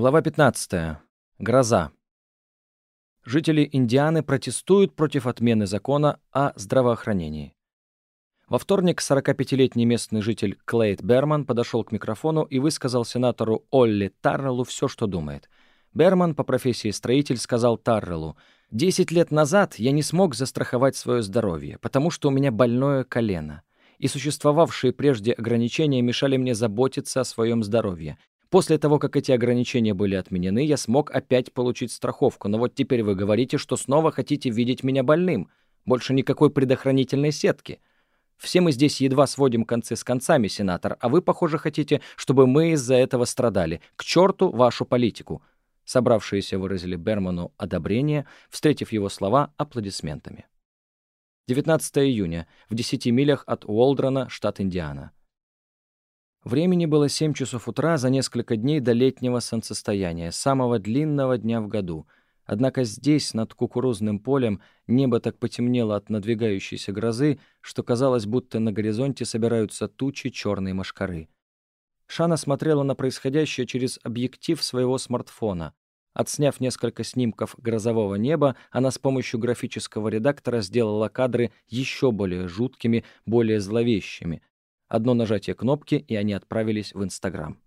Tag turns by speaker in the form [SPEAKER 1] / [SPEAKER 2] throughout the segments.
[SPEAKER 1] Глава 15. Гроза. Жители Индианы протестуют против отмены закона о здравоохранении. Во вторник 45-летний местный житель Клейд Берман подошел к микрофону и высказал сенатору Олли Тарреллу все, что думает. Берман по профессии строитель сказал Тарреллу, «Десять лет назад я не смог застраховать свое здоровье, потому что у меня больное колено, и существовавшие прежде ограничения мешали мне заботиться о своем здоровье. После того, как эти ограничения были отменены, я смог опять получить страховку, но вот теперь вы говорите, что снова хотите видеть меня больным. Больше никакой предохранительной сетки. Все мы здесь едва сводим концы с концами, сенатор, а вы, похоже, хотите, чтобы мы из-за этого страдали. К черту вашу политику!» Собравшиеся выразили Берману одобрение, встретив его слова аплодисментами. 19 июня, в 10 милях от Уолдрона, штат Индиана. Времени было 7 часов утра за несколько дней до летнего солнцестояния, самого длинного дня в году. Однако здесь, над кукурузным полем, небо так потемнело от надвигающейся грозы, что казалось, будто на горизонте собираются тучи черной мошкары. Шана смотрела на происходящее через объектив своего смартфона. Отсняв несколько снимков грозового неба, она с помощью графического редактора сделала кадры еще более жуткими, более зловещими, Одно нажатие кнопки, и они отправились в Инстаграм.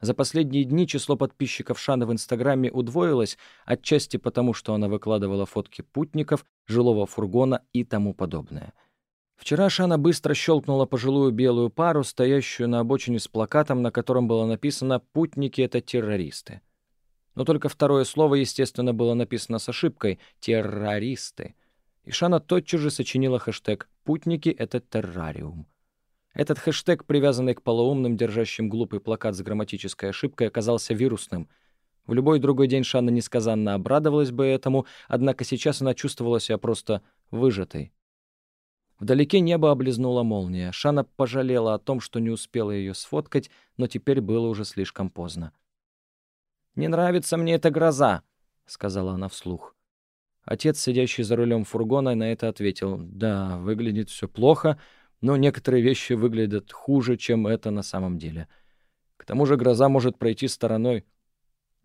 [SPEAKER 1] За последние дни число подписчиков Шаны в Инстаграме удвоилось, отчасти потому, что она выкладывала фотки путников, жилого фургона и тому подобное. Вчера Шана быстро щелкнула пожилую белую пару, стоящую на обочине с плакатом, на котором было написано «Путники — это террористы». Но только второе слово, естественно, было написано с ошибкой «террористы». И Шана тотчас же сочинила хэштег «Путники — это террариум». Этот хэштег, привязанный к полоумным, держащим глупый плакат с грамматической ошибкой, оказался вирусным. В любой другой день Шанна несказанно обрадовалась бы этому, однако сейчас она чувствовала себя просто выжатой. Вдалеке небо облизнула молния. Шана пожалела о том, что не успела ее сфоткать, но теперь было уже слишком поздно. «Не нравится мне эта гроза», — сказала она вслух. Отец, сидящий за рулем фургона, на это ответил. «Да, выглядит все плохо, но некоторые вещи выглядят хуже, чем это на самом деле. К тому же гроза может пройти стороной.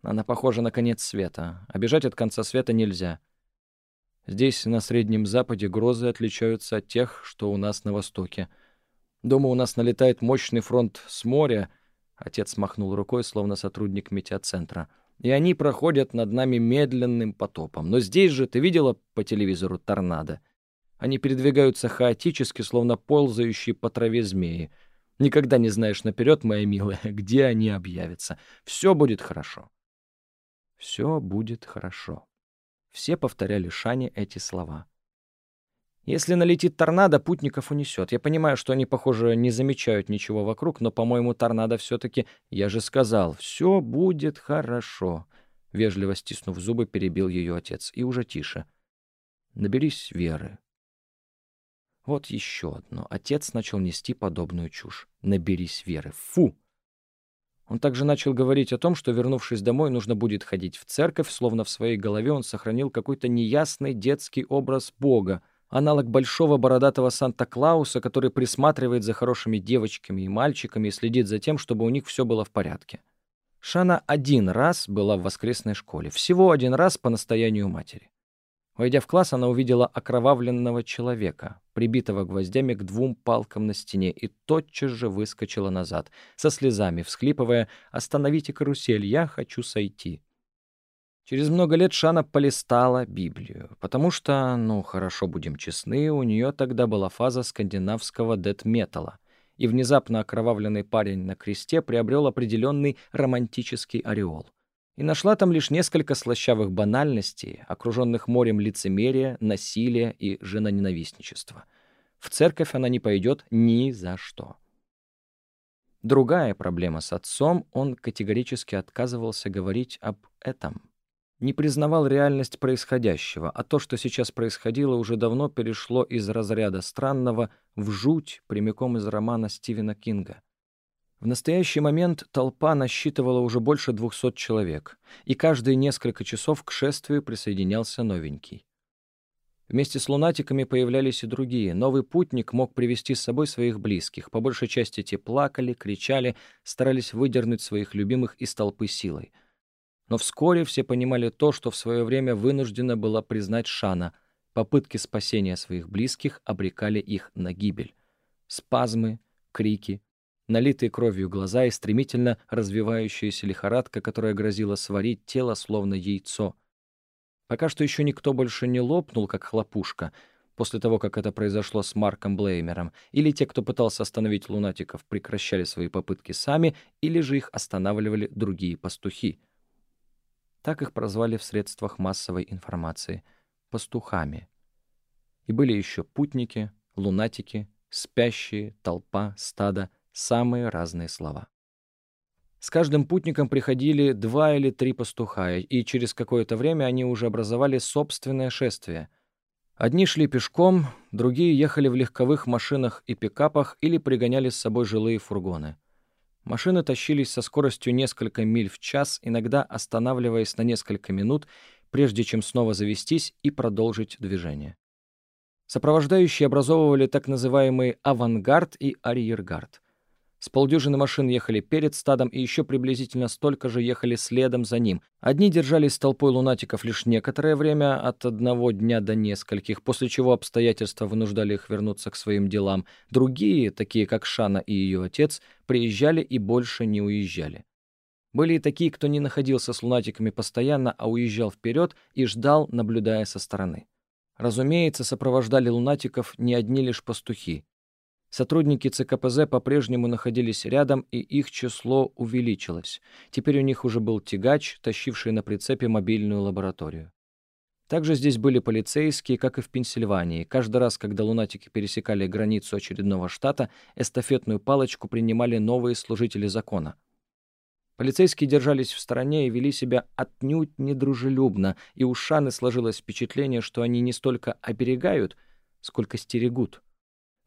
[SPEAKER 1] Она похожа на конец света, а бежать от конца света нельзя. Здесь, на Среднем Западе, грозы отличаются от тех, что у нас на Востоке. Дома у нас налетает мощный фронт с моря, отец махнул рукой, словно сотрудник метеоцентра, и они проходят над нами медленным потопом. Но здесь же, ты видела по телевизору торнадо? Они передвигаются хаотически, словно ползающие по траве змеи. Никогда не знаешь наперед, моя милая, где они объявятся. Все будет хорошо. Все будет хорошо. Все повторяли Шане эти слова. Если налетит торнадо, путников унесет. Я понимаю, что они, похоже, не замечают ничего вокруг, но, по-моему, торнадо все-таки... Я же сказал, все будет хорошо. Вежливо стиснув зубы, перебил ее отец. И уже тише. Наберись веры. Вот еще одно. Отец начал нести подобную чушь. Наберись веры. Фу! Он также начал говорить о том, что, вернувшись домой, нужно будет ходить в церковь, словно в своей голове он сохранил какой-то неясный детский образ Бога, аналог большого бородатого Санта-Клауса, который присматривает за хорошими девочками и мальчиками и следит за тем, чтобы у них все было в порядке. Шана один раз была в воскресной школе, всего один раз по настоянию матери. Войдя в класс, она увидела окровавленного человека, прибитого гвоздями к двум палкам на стене, и тотчас же выскочила назад, со слезами, всхлипывая «Остановите карусель, я хочу сойти». Через много лет Шана полистала Библию, потому что, ну, хорошо будем честны, у нее тогда была фаза скандинавского дэт-металла, и внезапно окровавленный парень на кресте приобрел определенный романтический ореол и нашла там лишь несколько слащавых банальностей, окруженных морем лицемерия, насилия и женоненавистничества. В церковь она не пойдет ни за что. Другая проблема с отцом, он категорически отказывался говорить об этом. Не признавал реальность происходящего, а то, что сейчас происходило, уже давно перешло из разряда странного в жуть прямиком из романа Стивена Кинга. В настоящий момент толпа насчитывала уже больше двухсот человек, и каждые несколько часов к шествию присоединялся новенький. Вместе с лунатиками появлялись и другие. Новый путник мог привести с собой своих близких. По большей части те плакали, кричали, старались выдернуть своих любимых из толпы силой. Но вскоре все понимали то, что в свое время вынуждена была признать Шана. Попытки спасения своих близких обрекали их на гибель. Спазмы, крики, налитые кровью глаза и стремительно развивающаяся лихорадка, которая грозила сварить тело словно яйцо. Пока что еще никто больше не лопнул, как хлопушка, после того, как это произошло с Марком Блеймером, или те, кто пытался остановить лунатиков, прекращали свои попытки сами, или же их останавливали другие пастухи. Так их прозвали в средствах массовой информации — пастухами. И были еще путники, лунатики, спящие, толпа, стадо, самые разные слова. С каждым путником приходили два или три пастуха, и через какое-то время они уже образовали собственное шествие. Одни шли пешком, другие ехали в легковых машинах и пикапах или пригоняли с собой жилые фургоны. Машины тащились со скоростью несколько миль в час, иногда останавливаясь на несколько минут, прежде чем снова завестись и продолжить движение. Сопровождающие образовывали так называемый авангард и арьергард. С полдюжины машин ехали перед стадом, и еще приблизительно столько же ехали следом за ним. Одни держались с толпой лунатиков лишь некоторое время, от одного дня до нескольких, после чего обстоятельства вынуждали их вернуться к своим делам. Другие, такие как Шана и ее отец, приезжали и больше не уезжали. Были и такие, кто не находился с лунатиками постоянно, а уезжал вперед и ждал, наблюдая со стороны. Разумеется, сопровождали лунатиков не одни лишь пастухи. Сотрудники ЦКПЗ по-прежнему находились рядом, и их число увеличилось. Теперь у них уже был тягач, тащивший на прицепе мобильную лабораторию. Также здесь были полицейские, как и в Пенсильвании. Каждый раз, когда лунатики пересекали границу очередного штата, эстафетную палочку принимали новые служители закона. Полицейские держались в стороне и вели себя отнюдь недружелюбно, и у Шаны сложилось впечатление, что они не столько оберегают, сколько стерегут.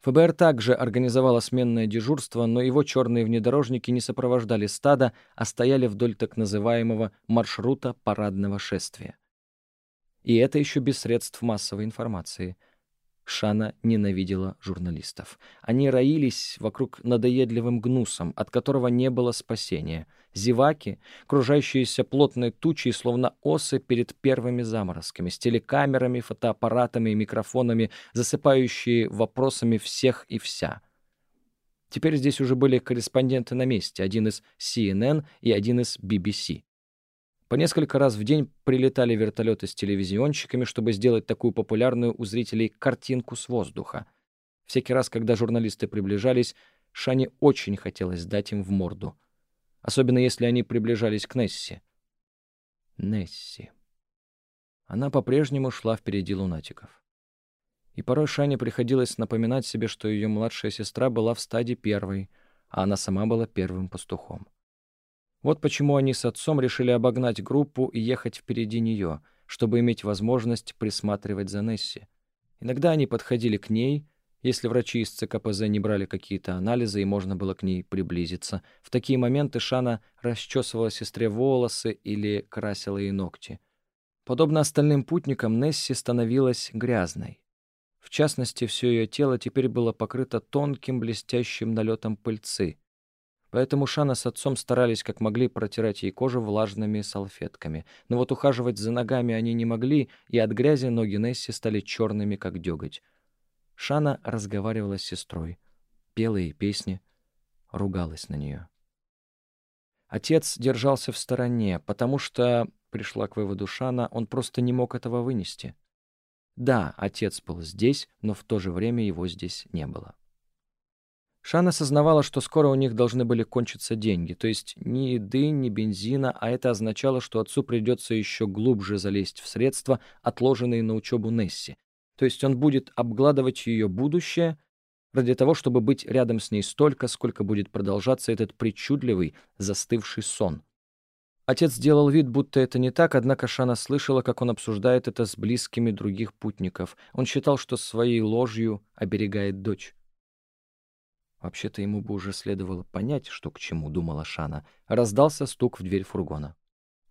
[SPEAKER 1] ФБР также организовало сменное дежурство, но его черные внедорожники не сопровождали стадо, а стояли вдоль так называемого маршрута парадного шествия. И это еще без средств массовой информации — Шана ненавидела журналистов. Они роились вокруг надоедливым гнусом, от которого не было спасения. Зеваки, кружащиеся плотной тучей, словно осы перед первыми заморозками, с телекамерами, фотоаппаратами и микрофонами, засыпающие вопросами всех и вся. Теперь здесь уже были корреспонденты на месте, один из CNN и один из BBC. По несколько раз в день прилетали вертолеты с телевизионщиками, чтобы сделать такую популярную у зрителей картинку с воздуха. Всякий раз, когда журналисты приближались, Шане очень хотелось дать им в морду. Особенно если они приближались к Несси. Несси. Она по-прежнему шла впереди лунатиков. И порой Шане приходилось напоминать себе, что ее младшая сестра была в стадии первой, а она сама была первым пастухом. Вот почему они с отцом решили обогнать группу и ехать впереди нее, чтобы иметь возможность присматривать за Несси. Иногда они подходили к ней, если врачи из ЦКПЗ не брали какие-то анализы и можно было к ней приблизиться. В такие моменты Шана расчесывала сестре волосы или красила ей ногти. Подобно остальным путникам, Несси становилась грязной. В частности, все ее тело теперь было покрыто тонким блестящим налетом пыльцы — Поэтому Шана с отцом старались как могли протирать ей кожу влажными салфетками. Но вот ухаживать за ногами они не могли, и от грязи ноги Несси стали черными, как деготь. Шана разговаривала с сестрой, пела ей песни, ругалась на нее. Отец держался в стороне, потому что, пришла к выводу Шана, он просто не мог этого вынести. Да, отец был здесь, но в то же время его здесь не было. Шан осознавала, что скоро у них должны были кончиться деньги, то есть ни еды, ни бензина, а это означало, что отцу придется еще глубже залезть в средства, отложенные на учебу Несси. То есть он будет обгладывать ее будущее ради того, чтобы быть рядом с ней столько, сколько будет продолжаться этот причудливый, застывший сон. Отец делал вид, будто это не так, однако Шана слышала, как он обсуждает это с близкими других путников. Он считал, что своей ложью оберегает дочь. Вообще-то ему бы уже следовало понять, что к чему, думала Шана. Раздался стук в дверь фургона.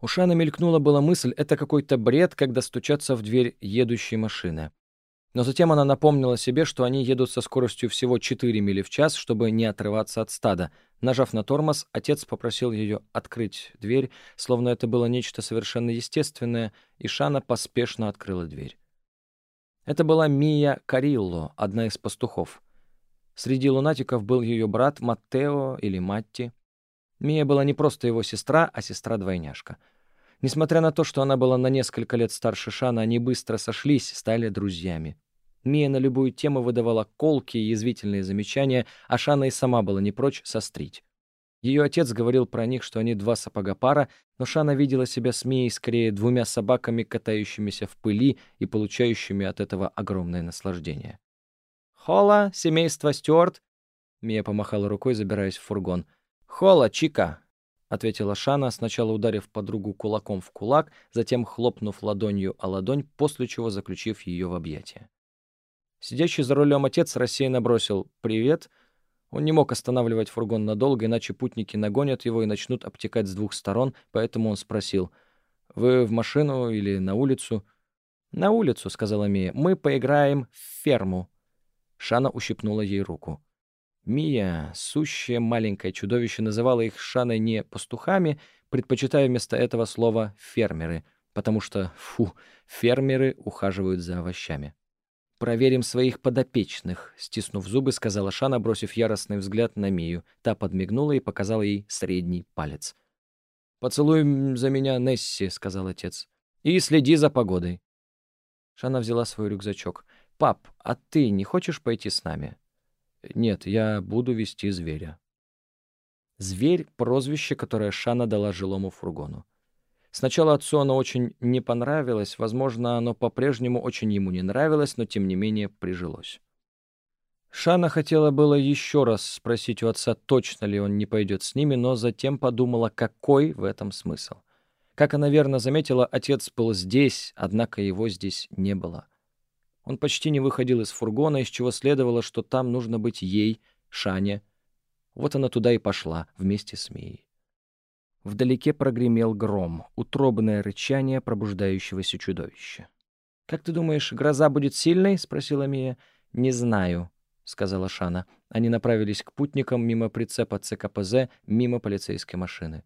[SPEAKER 1] У Шаны мелькнула была мысль, это какой-то бред, когда стучатся в дверь едущей машины. Но затем она напомнила себе, что они едут со скоростью всего 4 мили в час, чтобы не отрываться от стада. Нажав на тормоз, отец попросил ее открыть дверь, словно это было нечто совершенно естественное, и Шана поспешно открыла дверь. Это была Мия Карилло, одна из пастухов. Среди лунатиков был ее брат Маттео или Матти. Мия была не просто его сестра, а сестра-двойняшка. Несмотря на то, что она была на несколько лет старше Шана, они быстро сошлись, стали друзьями. Мия на любую тему выдавала колки и язвительные замечания, а Шана и сама была не прочь сострить. Ее отец говорил про них, что они два сапога пара, но Шана видела себя с Мией скорее двумя собаками, катающимися в пыли и получающими от этого огромное наслаждение. «Хола, семейство Стюарт!» Мия помахала рукой, забираясь в фургон. «Хола, Чика!» — ответила Шана, сначала ударив подругу кулаком в кулак, затем хлопнув ладонью о ладонь, после чего заключив ее в объятия. Сидящий за рулем отец рассеянно бросил «Привет». Он не мог останавливать фургон надолго, иначе путники нагонят его и начнут обтекать с двух сторон, поэтому он спросил «Вы в машину или на улицу?» «На улицу», — сказала Мия. «Мы поиграем в ферму». Шана ущипнула ей руку. Мия, сущее маленькое чудовище, называла их Шаной не пастухами, предпочитая вместо этого слова «фермеры», потому что, фу, фермеры ухаживают за овощами. «Проверим своих подопечных», — стиснув зубы, сказала Шана, бросив яростный взгляд на Мию. Та подмигнула и показала ей средний палец. «Поцелуй за меня, Несси», — сказал отец. «И следи за погодой». Шана взяла свой рюкзачок. «Пап, а ты не хочешь пойти с нами?» «Нет, я буду вести зверя». Зверь — прозвище, которое Шана дала жилому фургону. Сначала отцу оно очень не понравилось, возможно, оно по-прежнему очень ему не нравилось, но тем не менее прижилось. Шана хотела было еще раз спросить у отца, точно ли он не пойдет с ними, но затем подумала, какой в этом смысл. Как она верно заметила, отец был здесь, однако его здесь не было. Он почти не выходил из фургона, из чего следовало, что там нужно быть ей, Шане. Вот она туда и пошла, вместе с Мией. Вдалеке прогремел гром, утробное рычание пробуждающегося чудовища. «Как ты думаешь, гроза будет сильной?» — спросила Мия. «Не знаю», — сказала Шана. Они направились к путникам мимо прицепа ЦКПЗ, мимо полицейской машины.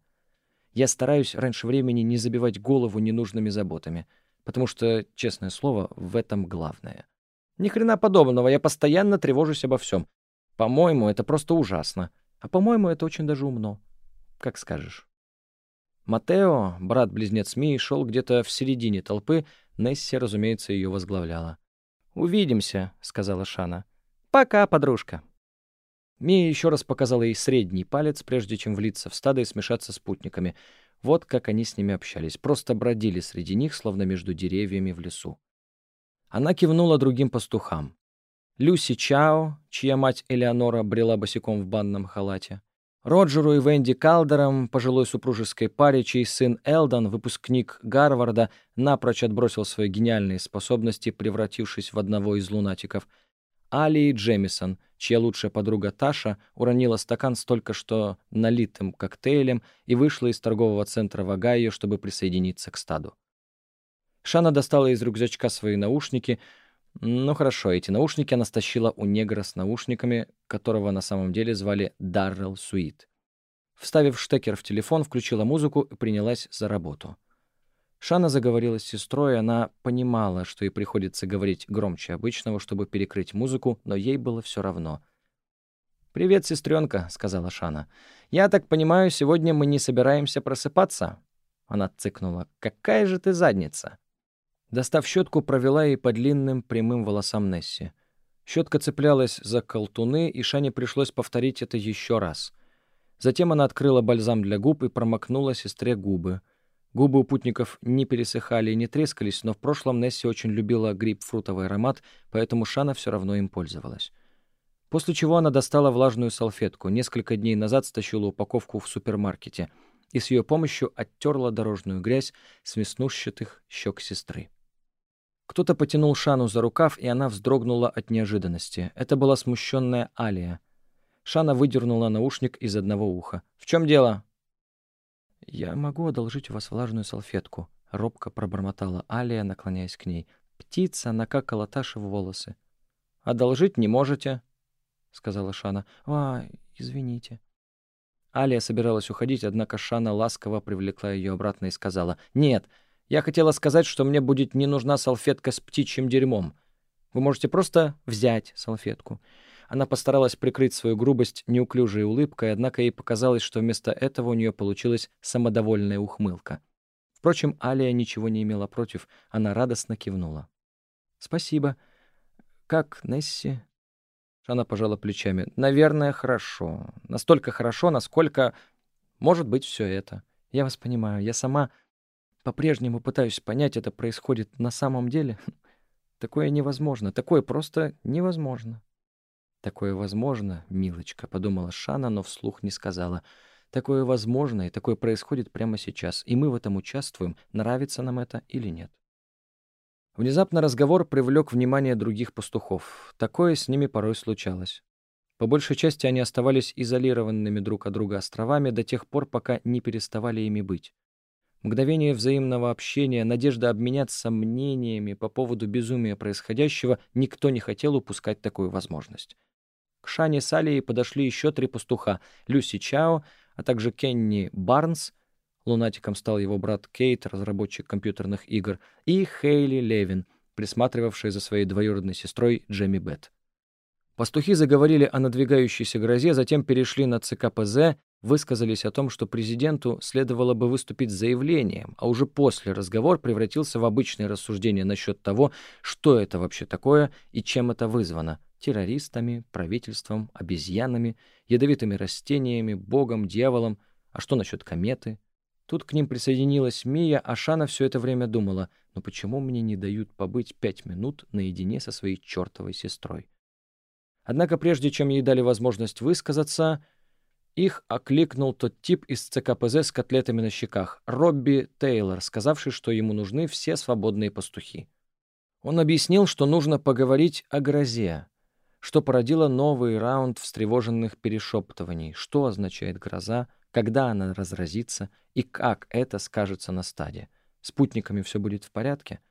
[SPEAKER 1] «Я стараюсь раньше времени не забивать голову ненужными заботами, потому что, честное слово, в этом главное. Ни хрена подобного, я постоянно тревожусь обо всем. По-моему, это просто ужасно. А по-моему, это очень даже умно. Как скажешь». Матео, брат-близнец Мии, шел где-то в середине толпы, Несси, разумеется, ее возглавляла. «Увидимся», — сказала Шана. «Пока, подружка». Мия еще раз показала ей средний палец, прежде чем влиться в стадо и смешаться с путниками. Вот как они с ними общались, просто бродили среди них, словно между деревьями в лесу. Она кивнула другим пастухам. Люси Чао, чья мать Элеонора брела босиком в банном халате, Роджеру и Венди Калдерам, пожилой супружеской паре, чей сын Элдон, выпускник Гарварда, напрочь отбросил свои гениальные способности, превратившись в одного из лунатиков. Али и Джемисон, чья лучшая подруга Таша, уронила стакан столько что налитым коктейлем и вышла из торгового центра в Огайо, чтобы присоединиться к стаду. Шана достала из рюкзачка свои наушники — ну хорошо, эти наушники она стащила у негра с наушниками, которого на самом деле звали Даррелл Суит. Вставив штекер в телефон, включила музыку и принялась за работу. Шана заговорила с сестрой, она понимала, что ей приходится говорить громче обычного, чтобы перекрыть музыку, но ей было все равно. «Привет, сестренка», — сказала Шана. «Я так понимаю, сегодня мы не собираемся просыпаться?» Она цыкнула. «Какая же ты задница!» Достав щетку, провела ей по длинным прямым волосам Несси. Щетка цеплялась за колтуны, и Шане пришлось повторить это еще раз. Затем она открыла бальзам для губ и промокнула сестре губы. Губы у путников не пересыхали и не трескались, но в прошлом Несси очень любила грейпфрутовый аромат, поэтому Шана все равно им пользовалась. После чего она достала влажную салфетку, несколько дней назад стащила упаковку в супермаркете и с ее помощью оттерла дорожную грязь с веснушчатых щек сестры. Кто-то потянул Шану за рукав, и она вздрогнула от неожиданности. Это была смущенная Алия. Шана выдернула наушник из одного уха. «В чем дело?» «Я могу одолжить у вас влажную салфетку», — робко пробормотала Алия, наклоняясь к ней. Птица накакала Таше в волосы. «Одолжить не можете», — сказала Шана. «А, извините». Алия собиралась уходить, однако Шана ласково привлекла ее обратно и сказала. «Нет, я хотела сказать, что мне будет не нужна салфетка с птичьим дерьмом. Вы можете просто взять салфетку». Она постаралась прикрыть свою грубость неуклюжей улыбкой, однако ей показалось, что вместо этого у нее получилась самодовольная ухмылка. Впрочем, Алия ничего не имела против, она радостно кивнула. «Спасибо. Как Несси?» Она пожала плечами. «Наверное, хорошо. Настолько хорошо, насколько может быть все это. Я вас понимаю. Я сама по-прежнему пытаюсь понять, это происходит на самом деле. Такое невозможно. Такое просто невозможно». «Такое возможно, милочка», — подумала Шана, но вслух не сказала. «Такое возможно, и такое происходит прямо сейчас, и мы в этом участвуем, нравится нам это или нет». Внезапно разговор привлек внимание других пастухов. Такое с ними порой случалось. По большей части они оставались изолированными друг от друга островами до тех пор, пока не переставали ими быть. Мгновение взаимного общения, надежда обменяться мнениями по поводу безумия происходящего, никто не хотел упускать такую возможность. К Шане с Алией подошли еще три пастуха — Люси Чао, а также Кенни Барнс — Лунатиком стал его брат Кейт, разработчик компьютерных игр, и Хейли Левин, присматривавшая за своей двоюродной сестрой Джемми Бет. Пастухи заговорили о надвигающейся грозе, затем перешли на ЦКПЗ, высказались о том, что президенту следовало бы выступить с заявлением, а уже после разговор превратился в обычное рассуждение насчет того, что это вообще такое и чем это вызвано — террористами, правительством, обезьянами, ядовитыми растениями, богом, дьяволом, а что насчет кометы, Тут к ним присоединилась Мия, а Шана все это время думала, но «Ну почему мне не дают побыть пять минут наедине со своей чертовой сестрой? Однако прежде чем ей дали возможность высказаться, их окликнул тот тип из ЦКПЗ с котлетами на щеках, Робби Тейлор, сказавший, что ему нужны все свободные пастухи. Он объяснил, что нужно поговорить о грозе, что породило новый раунд встревоженных перешептываний, что означает гроза, когда она разразится и как это скажется на стаде. Спутниками все будет в порядке?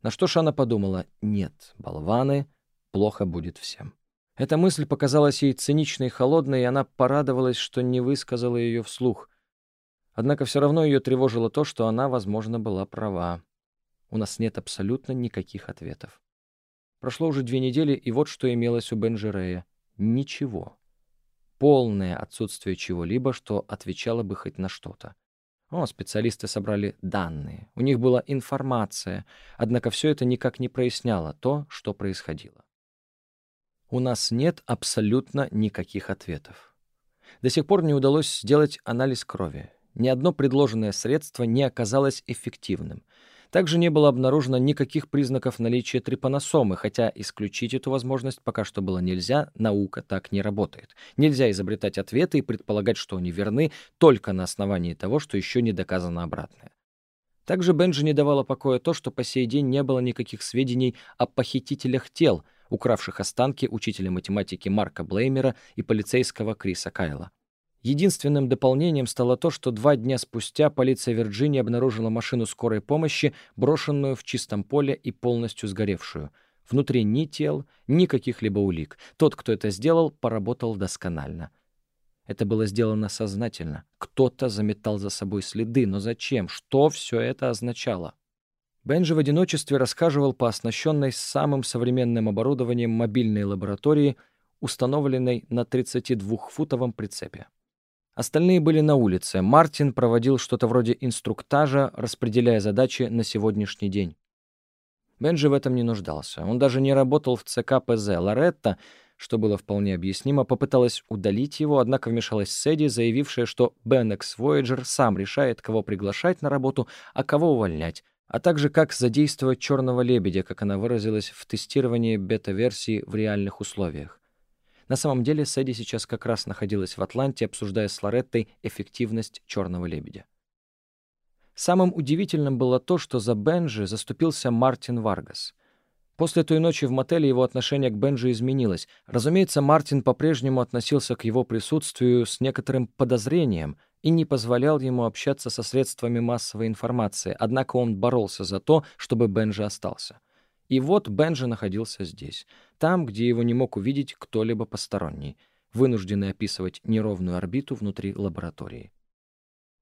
[SPEAKER 1] На что Шана подумала, нет, болваны, плохо будет всем. Эта мысль показалась ей циничной и холодной, и она порадовалась, что не высказала ее вслух. Однако все равно ее тревожило то, что она, возможно, была права. У нас нет абсолютно никаких ответов. Прошло уже две недели, и вот что имелось у Бенджерея. Ничего полное отсутствие чего-либо, что отвечало бы хоть на что-то. О, специалисты собрали данные, у них была информация, однако все это никак не проясняло то, что происходило. У нас нет абсолютно никаких ответов. До сих пор не удалось сделать анализ крови. Ни одно предложенное средство не оказалось эффективным — также не было обнаружено никаких признаков наличия трипаносомы, хотя исключить эту возможность пока что было нельзя, наука так не работает. Нельзя изобретать ответы и предполагать, что они верны только на основании того, что еще не доказано обратное. Также Бенджи не давало покоя то, что по сей день не было никаких сведений о похитителях тел, укравших останки учителя математики Марка Блеймера и полицейского Криса Кайла. Единственным дополнением стало то, что два дня спустя полиция Вирджинии обнаружила машину скорой помощи, брошенную в чистом поле и полностью сгоревшую. Внутри ни тел, ни каких-либо улик. Тот, кто это сделал, поработал досконально. Это было сделано сознательно. Кто-то заметал за собой следы, но зачем? Что все это означало? Бенджи в одиночестве расхаживал по оснащенной самым современным оборудованием мобильной лаборатории, установленной на 32-футовом прицепе. Остальные были на улице. Мартин проводил что-то вроде инструктажа, распределяя задачи на сегодняшний день. Бенджи в этом не нуждался. Он даже не работал в ЦК ПЗ. Лоретта, что было вполне объяснимо, попыталась удалить его, однако вмешалась Сэдди, заявившая, что Беннекс Voyager сам решает, кого приглашать на работу, а кого увольнять, а также как задействовать черного лебедя, как она выразилась в тестировании бета-версии в реальных условиях. На самом деле Сэдди сейчас как раз находилась в Атланте, обсуждая с Лореттой эффективность «Черного лебедя». Самым удивительным было то, что за Бенджи заступился Мартин Варгас. После той ночи в мотеле его отношение к Бенджи изменилось. Разумеется, Мартин по-прежнему относился к его присутствию с некоторым подозрением и не позволял ему общаться со средствами массовой информации, однако он боролся за то, чтобы Бенджи остался. И вот Бенджи находился здесь, там, где его не мог увидеть кто-либо посторонний, вынужденный описывать неровную орбиту внутри лаборатории.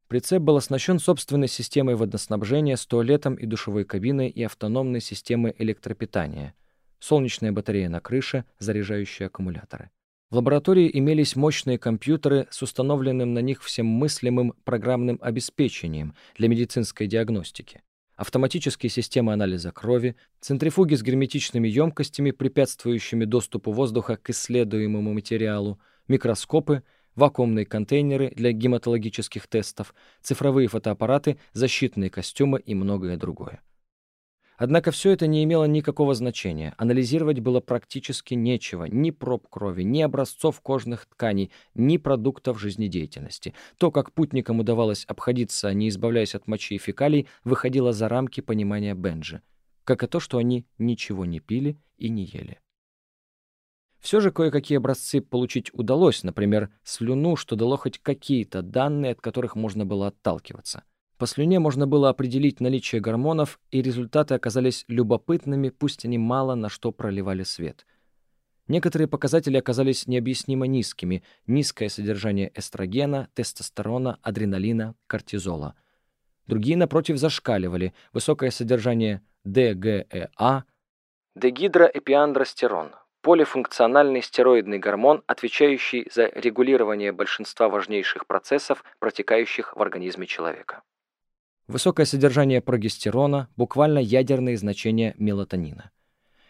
[SPEAKER 1] Прицеп был оснащен собственной системой водоснабжения с туалетом и душевой кабиной и автономной системой электропитания, солнечная батарея на крыше, заряжающая аккумуляторы. В лаборатории имелись мощные компьютеры с установленным на них всем мыслимым программным обеспечением для медицинской диагностики, автоматические системы анализа крови, центрифуги с герметичными емкостями, препятствующими доступу воздуха к исследуемому материалу, микроскопы — вакуумные контейнеры для гематологических тестов, цифровые фотоаппараты, защитные костюмы и многое другое. Однако все это не имело никакого значения. Анализировать было практически нечего. Ни проб крови, ни образцов кожных тканей, ни продуктов жизнедеятельности. То, как путникам удавалось обходиться, не избавляясь от мочи и фекалий, выходило за рамки понимания Бенджи. Как и то, что они ничего не пили и не ели. Все же кое-какие образцы получить удалось, например, слюну, что дало хоть какие-то данные, от которых можно было отталкиваться. По слюне можно было определить наличие гормонов, и результаты оказались любопытными, пусть они мало на что проливали свет. Некоторые показатели оказались необъяснимо низкими. Низкое содержание эстрогена, тестостерона, адреналина, кортизола. Другие, напротив, зашкаливали. Высокое содержание ДГЭА, дегидроэпиандростерон, полифункциональный стероидный гормон, отвечающий за регулирование большинства важнейших процессов, протекающих в организме человека. Высокое содержание прогестерона, буквально ядерные значения мелатонина.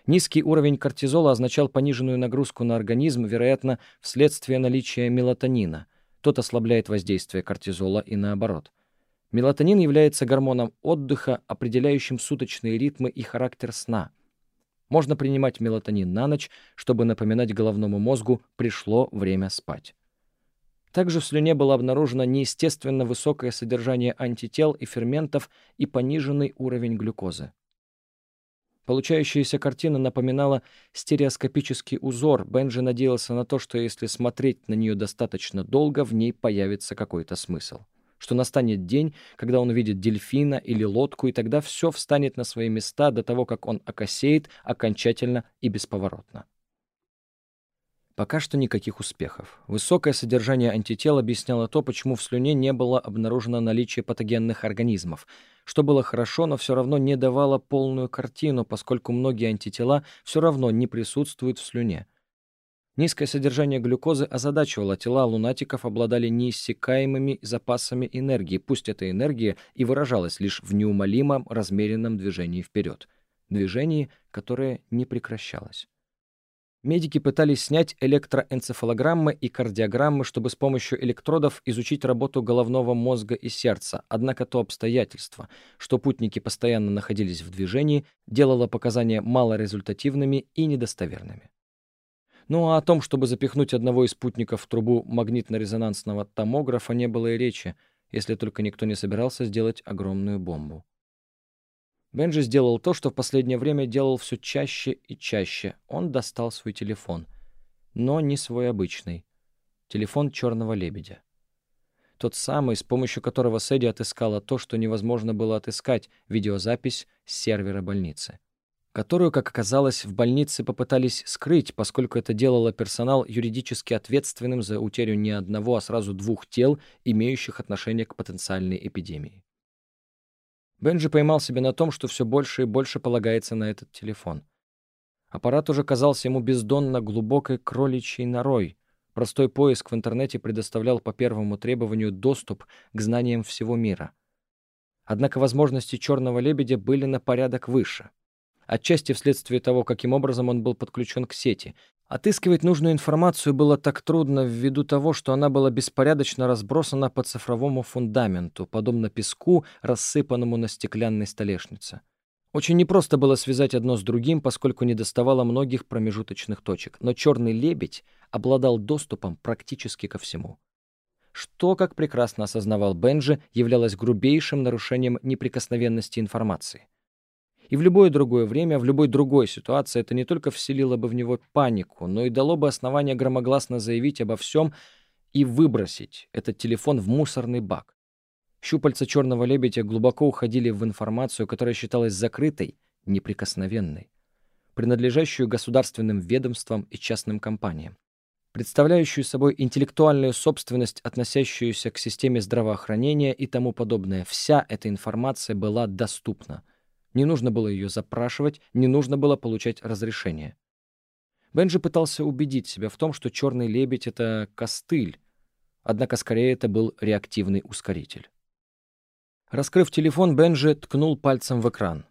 [SPEAKER 1] Низкий уровень кортизола означал пониженную нагрузку на организм, вероятно, вследствие наличия мелатонина. Тот ослабляет воздействие кортизола и наоборот. Мелатонин является гормоном отдыха, определяющим суточные ритмы и характер сна – можно принимать мелатонин на ночь, чтобы напоминать головному мозгу «пришло время спать». Также в слюне было обнаружено неестественно высокое содержание антител и ферментов и пониженный уровень глюкозы. Получающаяся картина напоминала стереоскопический узор. Бенджи надеялся на то, что если смотреть на нее достаточно долго, в ней появится какой-то смысл что настанет день, когда он увидит дельфина или лодку, и тогда все встанет на свои места до того, как он окосеет окончательно и бесповоротно. Пока что никаких успехов. Высокое содержание антител объясняло то, почему в слюне не было обнаружено наличие патогенных организмов, что было хорошо, но все равно не давало полную картину, поскольку многие антитела все равно не присутствуют в слюне. Низкое содержание глюкозы озадачивало, тела лунатиков обладали неиссякаемыми запасами энергии, пусть эта энергия и выражалась лишь в неумолимом размеренном движении вперед. Движении, которое не прекращалось. Медики пытались снять электроэнцефалограммы и кардиограммы, чтобы с помощью электродов изучить работу головного мозга и сердца, однако то обстоятельство, что путники постоянно находились в движении, делало показания малорезультативными и недостоверными. Ну а о том, чтобы запихнуть одного из спутников в трубу магнитно-резонансного томографа, не было и речи, если только никто не собирался сделать огромную бомбу. Бенджи сделал то, что в последнее время делал все чаще и чаще. Он достал свой телефон. Но не свой обычный. Телефон черного лебедя. Тот самый, с помощью которого Сэдди отыскала то, что невозможно было отыскать — видеозапись с сервера больницы которую, как оказалось, в больнице попытались скрыть, поскольку это делало персонал юридически ответственным за утерю не одного, а сразу двух тел, имеющих отношение к потенциальной эпидемии. Бенджи поймал себя на том, что все больше и больше полагается на этот телефон. Аппарат уже казался ему бездонно глубокой кроличьей норой. Простой поиск в интернете предоставлял по первому требованию доступ к знаниям всего мира. Однако возможности черного лебедя были на порядок выше — отчасти вследствие того, каким образом он был подключен к сети. Отыскивать нужную информацию было так трудно ввиду того, что она была беспорядочно разбросана по цифровому фундаменту, подобно песку, рассыпанному на стеклянной столешнице. Очень непросто было связать одно с другим, поскольку не доставало многих промежуточных точек, но «Черный лебедь» обладал доступом практически ко всему. Что, как прекрасно осознавал Бенджи, являлось грубейшим нарушением неприкосновенности информации. И в любое другое время, в любой другой ситуации это не только вселило бы в него панику, но и дало бы основание громогласно заявить обо всем и выбросить этот телефон в мусорный бак. Щупальца черного лебедя глубоко уходили в информацию, которая считалась закрытой, неприкосновенной. принадлежащую государственным ведомствам и частным компаниям, представляющую собой интеллектуальную собственность, относящуюся к системе здравоохранения и тому подобное. Вся эта информация была доступна. Не нужно было ее запрашивать, не нужно было получать разрешение. Бенджи пытался убедить себя в том, что «Черный лебедь» — это костыль, однако скорее это был реактивный ускоритель. Раскрыв телефон, Бенджи ткнул пальцем в экран.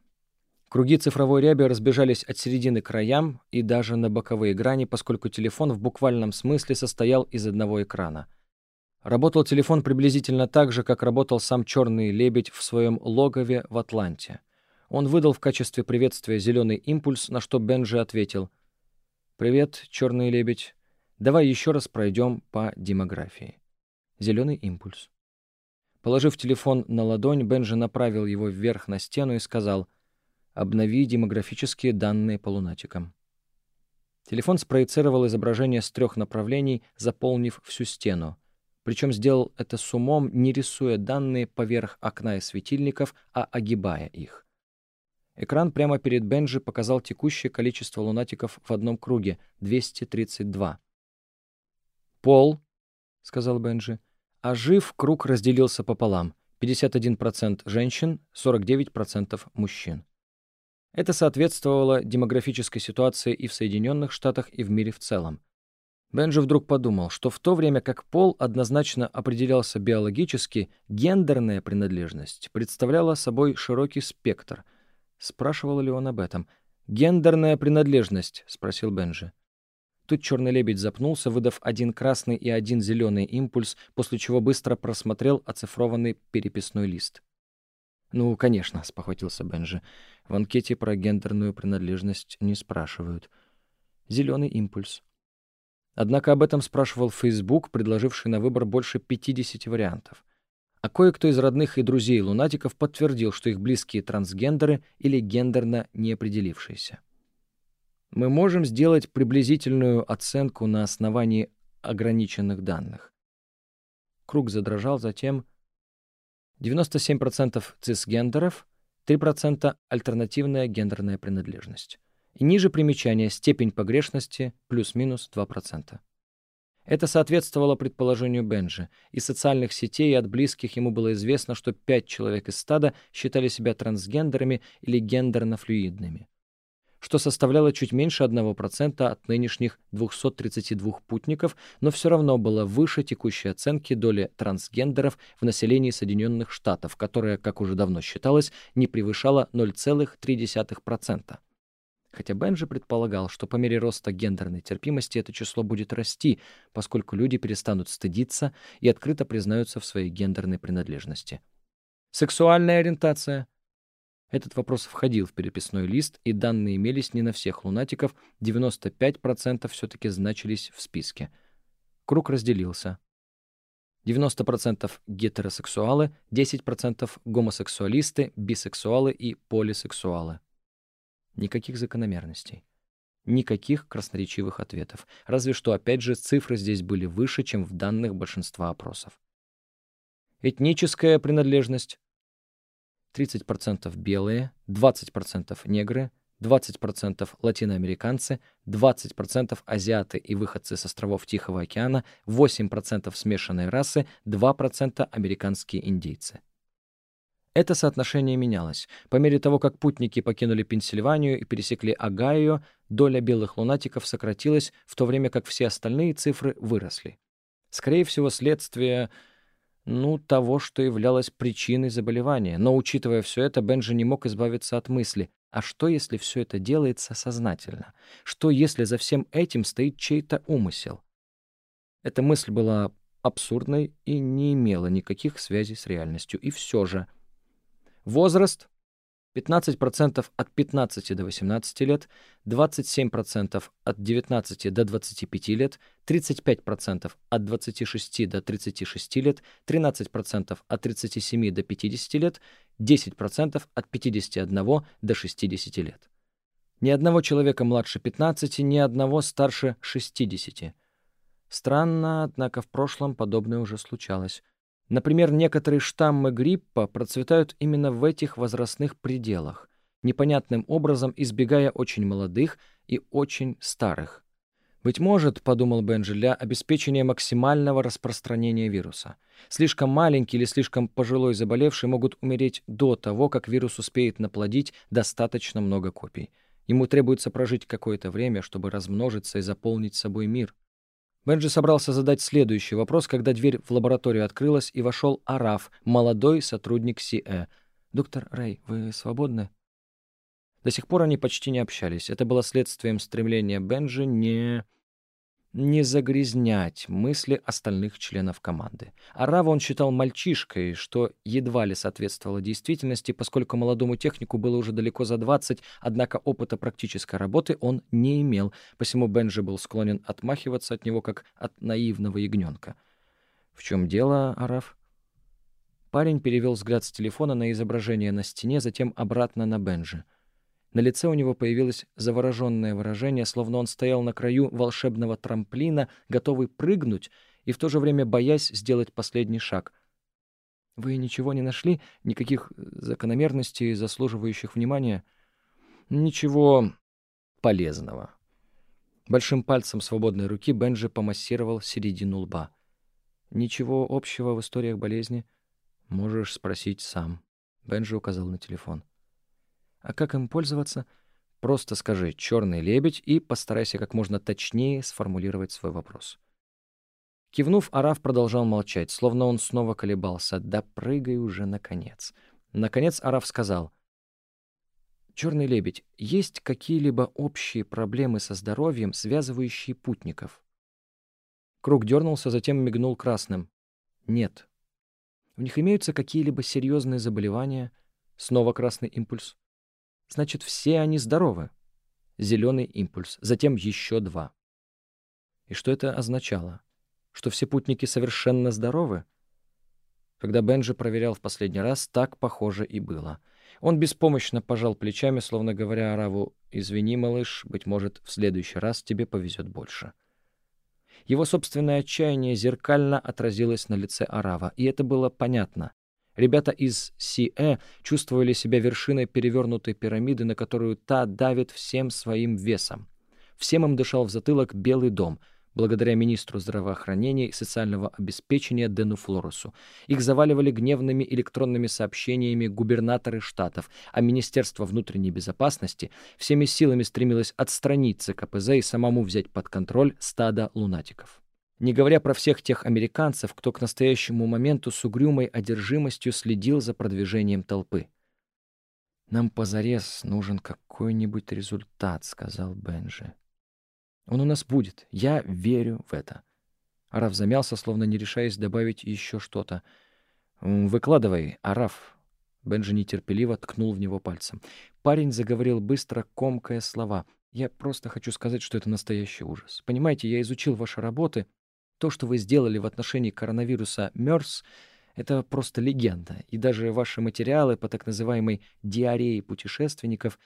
[SPEAKER 1] Круги цифровой ряби разбежались от середины к краям и даже на боковые грани, поскольку телефон в буквальном смысле состоял из одного экрана. Работал телефон приблизительно так же, как работал сам «Черный лебедь» в своем логове в Атланте. Он выдал в качестве приветствия зеленый импульс, на что Бенджи ответил — «Привет, черный лебедь. Давай еще раз пройдем по демографии». Зеленый импульс. Положив телефон на ладонь, Бенджи направил его вверх на стену и сказал «Обнови демографические данные по лунатикам». Телефон спроецировал изображение с трех направлений, заполнив всю стену. Причем сделал это с умом, не рисуя данные поверх окна и светильников, а огибая их. Экран прямо перед Бенджи показал текущее количество лунатиков в одном круге — 232. «Пол», — сказал Бенджи. А жив круг разделился пополам. 51% женщин, 49% мужчин. Это соответствовало демографической ситуации и в Соединенных Штатах, и в мире в целом. Бенджи вдруг подумал, что в то время как пол однозначно определялся биологически, гендерная принадлежность представляла собой широкий спектр — Спрашивал ли он об этом? «Гендерная принадлежность», — спросил Бенджи. Тут черный лебедь запнулся, выдав один красный и один зеленый импульс, после чего быстро просмотрел оцифрованный переписной лист. «Ну, конечно», — спохватился Бенджи. «В анкете про гендерную принадлежность не спрашивают. Зеленый импульс». Однако об этом спрашивал Facebook, предложивший на выбор больше 50 вариантов а кое-кто из родных и друзей лунатиков подтвердил, что их близкие трансгендеры или гендерно неопределившиеся. Мы можем сделать приблизительную оценку на основании ограниченных данных. Круг задрожал, затем 97% цисгендеров, 3% альтернативная гендерная принадлежность. И ниже примечание степень погрешности плюс-минус 2%. Это соответствовало предположению Бенджи. Из социальных сетей и от близких ему было известно, что пять человек из стада считали себя трансгендерами или гендерно-флюидными, что составляло чуть меньше 1% от нынешних 232 путников, но все равно было выше текущей оценки доли трансгендеров в населении Соединенных Штатов, которая, как уже давно считалось, не превышала 0,3% хотя Бенджи предполагал, что по мере роста гендерной терпимости это число будет расти, поскольку люди перестанут стыдиться и открыто признаются в своей гендерной принадлежности. Сексуальная ориентация. Этот вопрос входил в переписной лист, и данные имелись не на всех лунатиков, 95% все-таки значились в списке. Круг разделился. 90% гетеросексуалы, 10% гомосексуалисты, бисексуалы и полисексуалы. Никаких закономерностей. Никаких красноречивых ответов. Разве что, опять же, цифры здесь были выше, чем в данных большинства опросов. Этническая принадлежность. 30% белые, 20% негры, 20% латиноамериканцы, 20% азиаты и выходцы с островов Тихого океана, 8% смешанной расы, 2% американские индейцы. Это соотношение менялось. По мере того, как путники покинули Пенсильванию и пересекли Огайо, доля белых лунатиков сократилась, в то время как все остальные цифры выросли. Скорее всего, следствие ну, того, что являлось причиной заболевания. Но, учитывая все это, Бенджи не мог избавиться от мысли, а что, если все это делается сознательно? Что, если за всем этим стоит чей-то умысел? Эта мысль была абсурдной и не имела никаких связей с реальностью. И все же Возраст 15% от 15 до 18 лет, 27% от 19 до 25 лет, 35% от 26 до 36 лет, 13% от 37 до 50 лет, 10% от 51 до 60 лет. Ни одного человека младше 15, ни одного старше 60. Странно, однако в прошлом подобное уже случалось. Например, некоторые штаммы гриппа процветают именно в этих возрастных пределах. непонятным образом избегая очень молодых и очень старых. Быть может, подумал Бенджи, для обеспечения максимального распространения вируса. Слишком маленький или слишком пожилой заболевший могут умереть до того, как вирус успеет наплодить достаточно много копий. Ему требуется прожить какое-то время, чтобы размножиться и заполнить собой мир. Бенджи собрался задать следующий вопрос, когда дверь в лабораторию открылась, и вошел Араф, молодой сотрудник СИЭ. «Доктор Рэй, вы свободны?» До сих пор они почти не общались. Это было следствием стремления Бенджи не не загрязнять мысли остальных членов команды. Арава он считал мальчишкой, что едва ли соответствовало действительности, поскольку молодому технику было уже далеко за 20, однако опыта практической работы он не имел, посему Бенджи был склонен отмахиваться от него, как от наивного ягненка. «В чем дело, Араф?» Парень перевел взгляд с телефона на изображение на стене, затем обратно на Бенджи — на лице у него появилось завороженное выражение, словно он стоял на краю волшебного трамплина, готовый прыгнуть и в то же время боясь сделать последний шаг. «Вы ничего не нашли? Никаких закономерностей, заслуживающих внимания?» «Ничего полезного». Большим пальцем свободной руки Бенджи помассировал середину лба. «Ничего общего в историях болезни?» «Можешь спросить сам». Бенджи указал на телефон. А как им пользоваться? Просто скажи «черный лебедь» и постарайся как можно точнее сформулировать свой вопрос. Кивнув, Араф продолжал молчать, словно он снова колебался. «Да прыгай уже, наконец». Наконец Араф сказал. «Черный лебедь, есть какие-либо общие проблемы со здоровьем, связывающие путников?» Круг дернулся, затем мигнул красным. «Нет». «В них имеются какие-либо серьезные заболевания?» Снова красный импульс. Значит, все они здоровы. Зеленый импульс, затем еще два. И что это означало? Что все путники совершенно здоровы? Когда Бенджи проверял в последний раз, так похоже и было. Он беспомощно пожал плечами, словно говоря Араву, «Извини, малыш, быть может, в следующий раз тебе повезет больше». Его собственное отчаяние зеркально отразилось на лице Арава, и это было понятно. Ребята из СИЭ чувствовали себя вершиной перевернутой пирамиды, на которую та давит всем своим весом. Всем им дышал в затылок Белый дом, благодаря министру здравоохранения и социального обеспечения Дену Флоресу. Их заваливали гневными электронными сообщениями губернаторы штатов, а Министерство внутренней безопасности всеми силами стремилось отстраниться КПЗ и самому взять под контроль стадо лунатиков. Не говоря про всех тех американцев, кто к настоящему моменту с угрюмой одержимостью следил за продвижением толпы. «Нам позарез нужен какой-нибудь результат», — сказал Бенджи. «Он у нас будет. Я верю в это». Араф замялся, словно не решаясь добавить еще что-то. «Выкладывай, Араф». Бенджи нетерпеливо ткнул в него пальцем. Парень заговорил быстро, комкая слова. «Я просто хочу сказать, что это настоящий ужас. Понимаете, я изучил ваши работы, то, что вы сделали в отношении коронавируса МЕРС, это просто легенда. И даже ваши материалы по так называемой диарее путешественников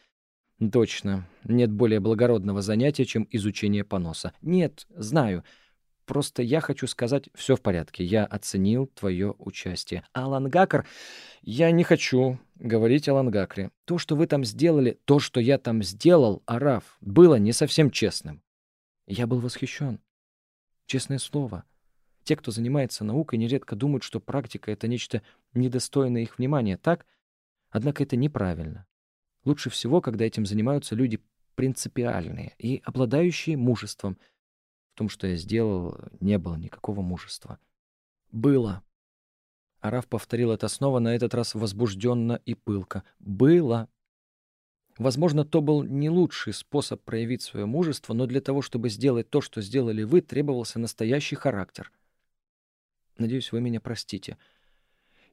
[SPEAKER 1] Точно. Нет более благородного занятия, чем изучение поноса. Нет, знаю. Просто я хочу сказать, все в порядке. Я оценил твое участие. Алан Гакер... Я не хочу говорить о Лангакре. То, что вы там сделали, то, что я там сделал, Араф, было не совсем честным. Я был восхищен. Честное слово. Те, кто занимается наукой, нередко думают, что практика — это нечто недостойное их внимания, так? Однако это неправильно. Лучше всего, когда этим занимаются люди принципиальные и обладающие мужеством. В том, что я сделал, не было никакого мужества. Было. Араф повторил это снова, на этот раз возбужденно и пылко. Было. Возможно, то был не лучший способ проявить свое мужество, но для того, чтобы сделать то, что сделали вы, требовался настоящий характер. Надеюсь, вы меня простите.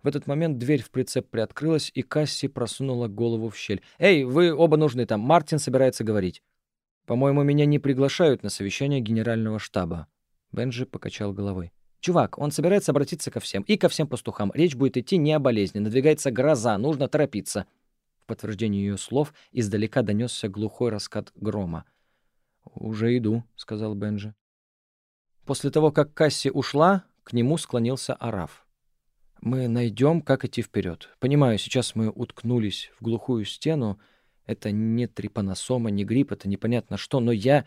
[SPEAKER 1] В этот момент дверь в прицеп приоткрылась, и Касси просунула голову в щель. «Эй, вы оба нужны там. Мартин собирается говорить». «По-моему, меня не приглашают на совещание генерального штаба». Бенджи покачал головой. «Чувак, он собирается обратиться ко всем. И ко всем пастухам. Речь будет идти не о болезни. Надвигается гроза. Нужно торопиться». В подтверждение ее слов издалека донесся глухой раскат грома. «Уже иду», — сказал Бенджи. После того, как Касси ушла, к нему склонился Араф. «Мы найдем, как идти вперед. Понимаю, сейчас мы уткнулись в глухую стену. Это не трипаносома, не грипп, это непонятно что, но я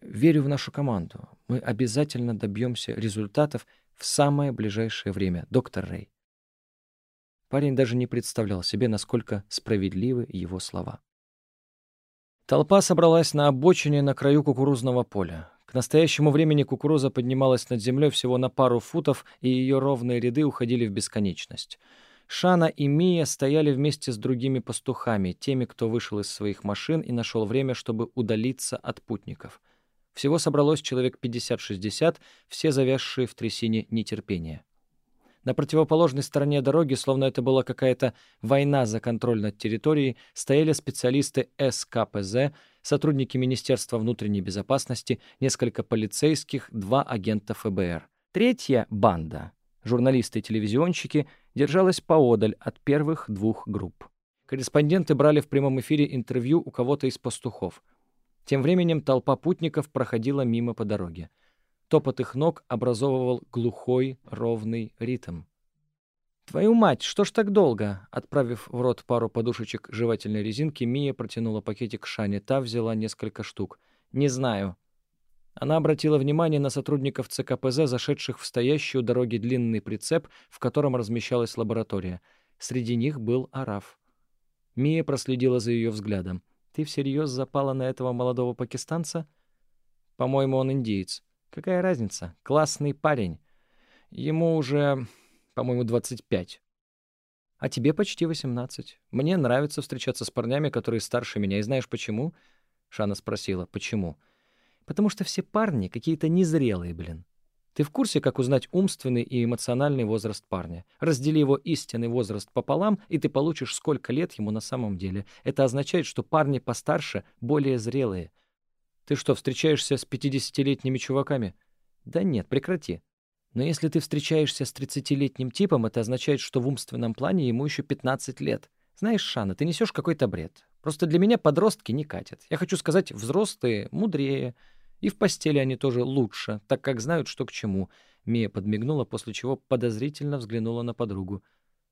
[SPEAKER 1] верю в нашу команду. Мы обязательно добьемся результатов в самое ближайшее время, доктор Рэй. Парень даже не представлял себе, насколько справедливы его слова. Толпа собралась на обочине на краю кукурузного поля. К настоящему времени кукуруза поднималась над землей всего на пару футов, и ее ровные ряды уходили в бесконечность. Шана и Мия стояли вместе с другими пастухами, теми, кто вышел из своих машин и нашел время, чтобы удалиться от путников. Всего собралось человек 50-60, все завязшие в трясине нетерпения. На противоположной стороне дороги, словно это была какая-то война за контроль над территорией, стояли специалисты СКПЗ, сотрудники Министерства внутренней безопасности, несколько полицейских, два агента ФБР. Третья банда, журналисты и телевизионщики, держалась поодаль от первых двух групп. Корреспонденты брали в прямом эфире интервью у кого-то из пастухов. Тем временем толпа путников проходила мимо по дороге. Топот их ног образовывал глухой, ровный ритм. «Твою мать, что ж так долго?» Отправив в рот пару подушечек жевательной резинки, Мия протянула пакетик Шане. Та взяла несколько штук. «Не знаю». Она обратила внимание на сотрудников ЦКПЗ, зашедших в стоящую у дороги длинный прицеп, в котором размещалась лаборатория. Среди них был Араф. Мия проследила за ее взглядом. «Ты всерьез запала на этого молодого пакистанца?» «По-моему, он индиец». Какая разница? Классный парень. Ему уже, по-моему, 25. А тебе почти 18. Мне нравится встречаться с парнями, которые старше меня. И знаешь почему? Шана спросила. Почему? Потому что все парни какие-то незрелые, блин. Ты в курсе, как узнать умственный и эмоциональный возраст парня? Раздели его истинный возраст пополам, и ты получишь, сколько лет ему на самом деле. Это означает, что парни постарше более зрелые — ты что, встречаешься с 50-летними чуваками? Да нет, прекрати. Но если ты встречаешься с 30-летним типом, это означает, что в умственном плане ему еще 15 лет. Знаешь, Шана, ты несешь какой-то бред. Просто для меня подростки не катят. Я хочу сказать, взрослые мудрее. И в постели они тоже лучше, так как знают, что к чему. Мия подмигнула, после чего подозрительно взглянула на подругу.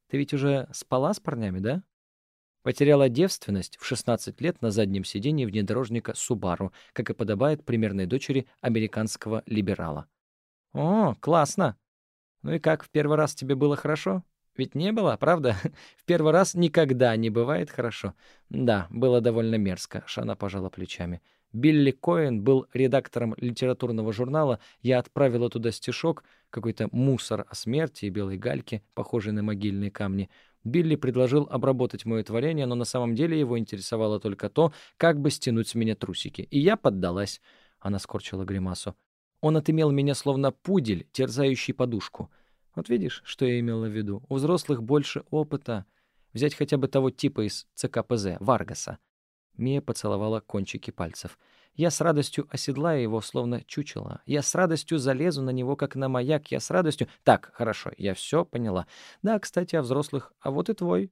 [SPEAKER 1] Ты ведь уже спала с парнями, да? Потеряла девственность в 16 лет на заднем сиденье внедорожника Субару, как и подобает примерной дочери американского либерала. «О, классно! Ну и как, в первый раз тебе было хорошо? Ведь не было, правда? В первый раз никогда не бывает хорошо. Да, было довольно мерзко, Шана пожала плечами. Билли Коэн был редактором литературного журнала, я отправила туда стишок, какой-то мусор о смерти и белой гальке, похожей на могильные камни. Билли предложил обработать мое творение, но на самом деле его интересовало только то, как бы стянуть с меня трусики. И я поддалась. Она скорчила гримасу. Он отымел меня словно пудель, терзающий подушку. Вот видишь, что я имела в виду? У взрослых больше опыта. Взять хотя бы того типа из ЦКПЗ, Варгаса. Мия поцеловала кончики пальцев. Я с радостью оседлаю его, словно чучело. Я с радостью залезу на него, как на маяк. Я с радостью... Так, хорошо, я все поняла. Да, кстати, о взрослых. А вот и твой.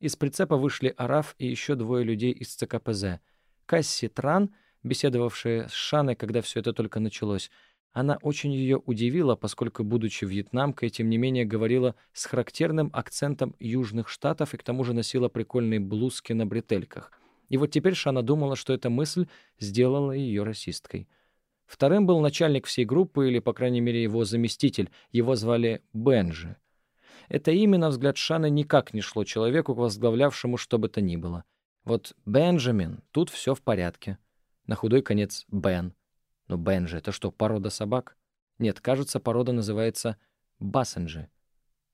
[SPEAKER 1] Из прицепа вышли Араф и еще двое людей из ЦКПЗ. Касси Тран, беседовавшая с Шаной, когда все это только началось. Она очень ее удивила, поскольку, будучи вьетнамкой, тем не менее говорила с характерным акцентом южных штатов и к тому же носила прикольные блузки на бретельках — и вот теперь Шана думала, что эта мысль сделала ее расисткой. Вторым был начальник всей группы, или, по крайней мере, его заместитель. Его звали Бенджи. Это имя, на взгляд Шаны, никак не шло человеку, возглавлявшему что бы то ни было. Вот Бенджамин, тут все в порядке. На худой конец Бен. Но Бенджи — это что, порода собак? Нет, кажется, порода называется Бассенджи.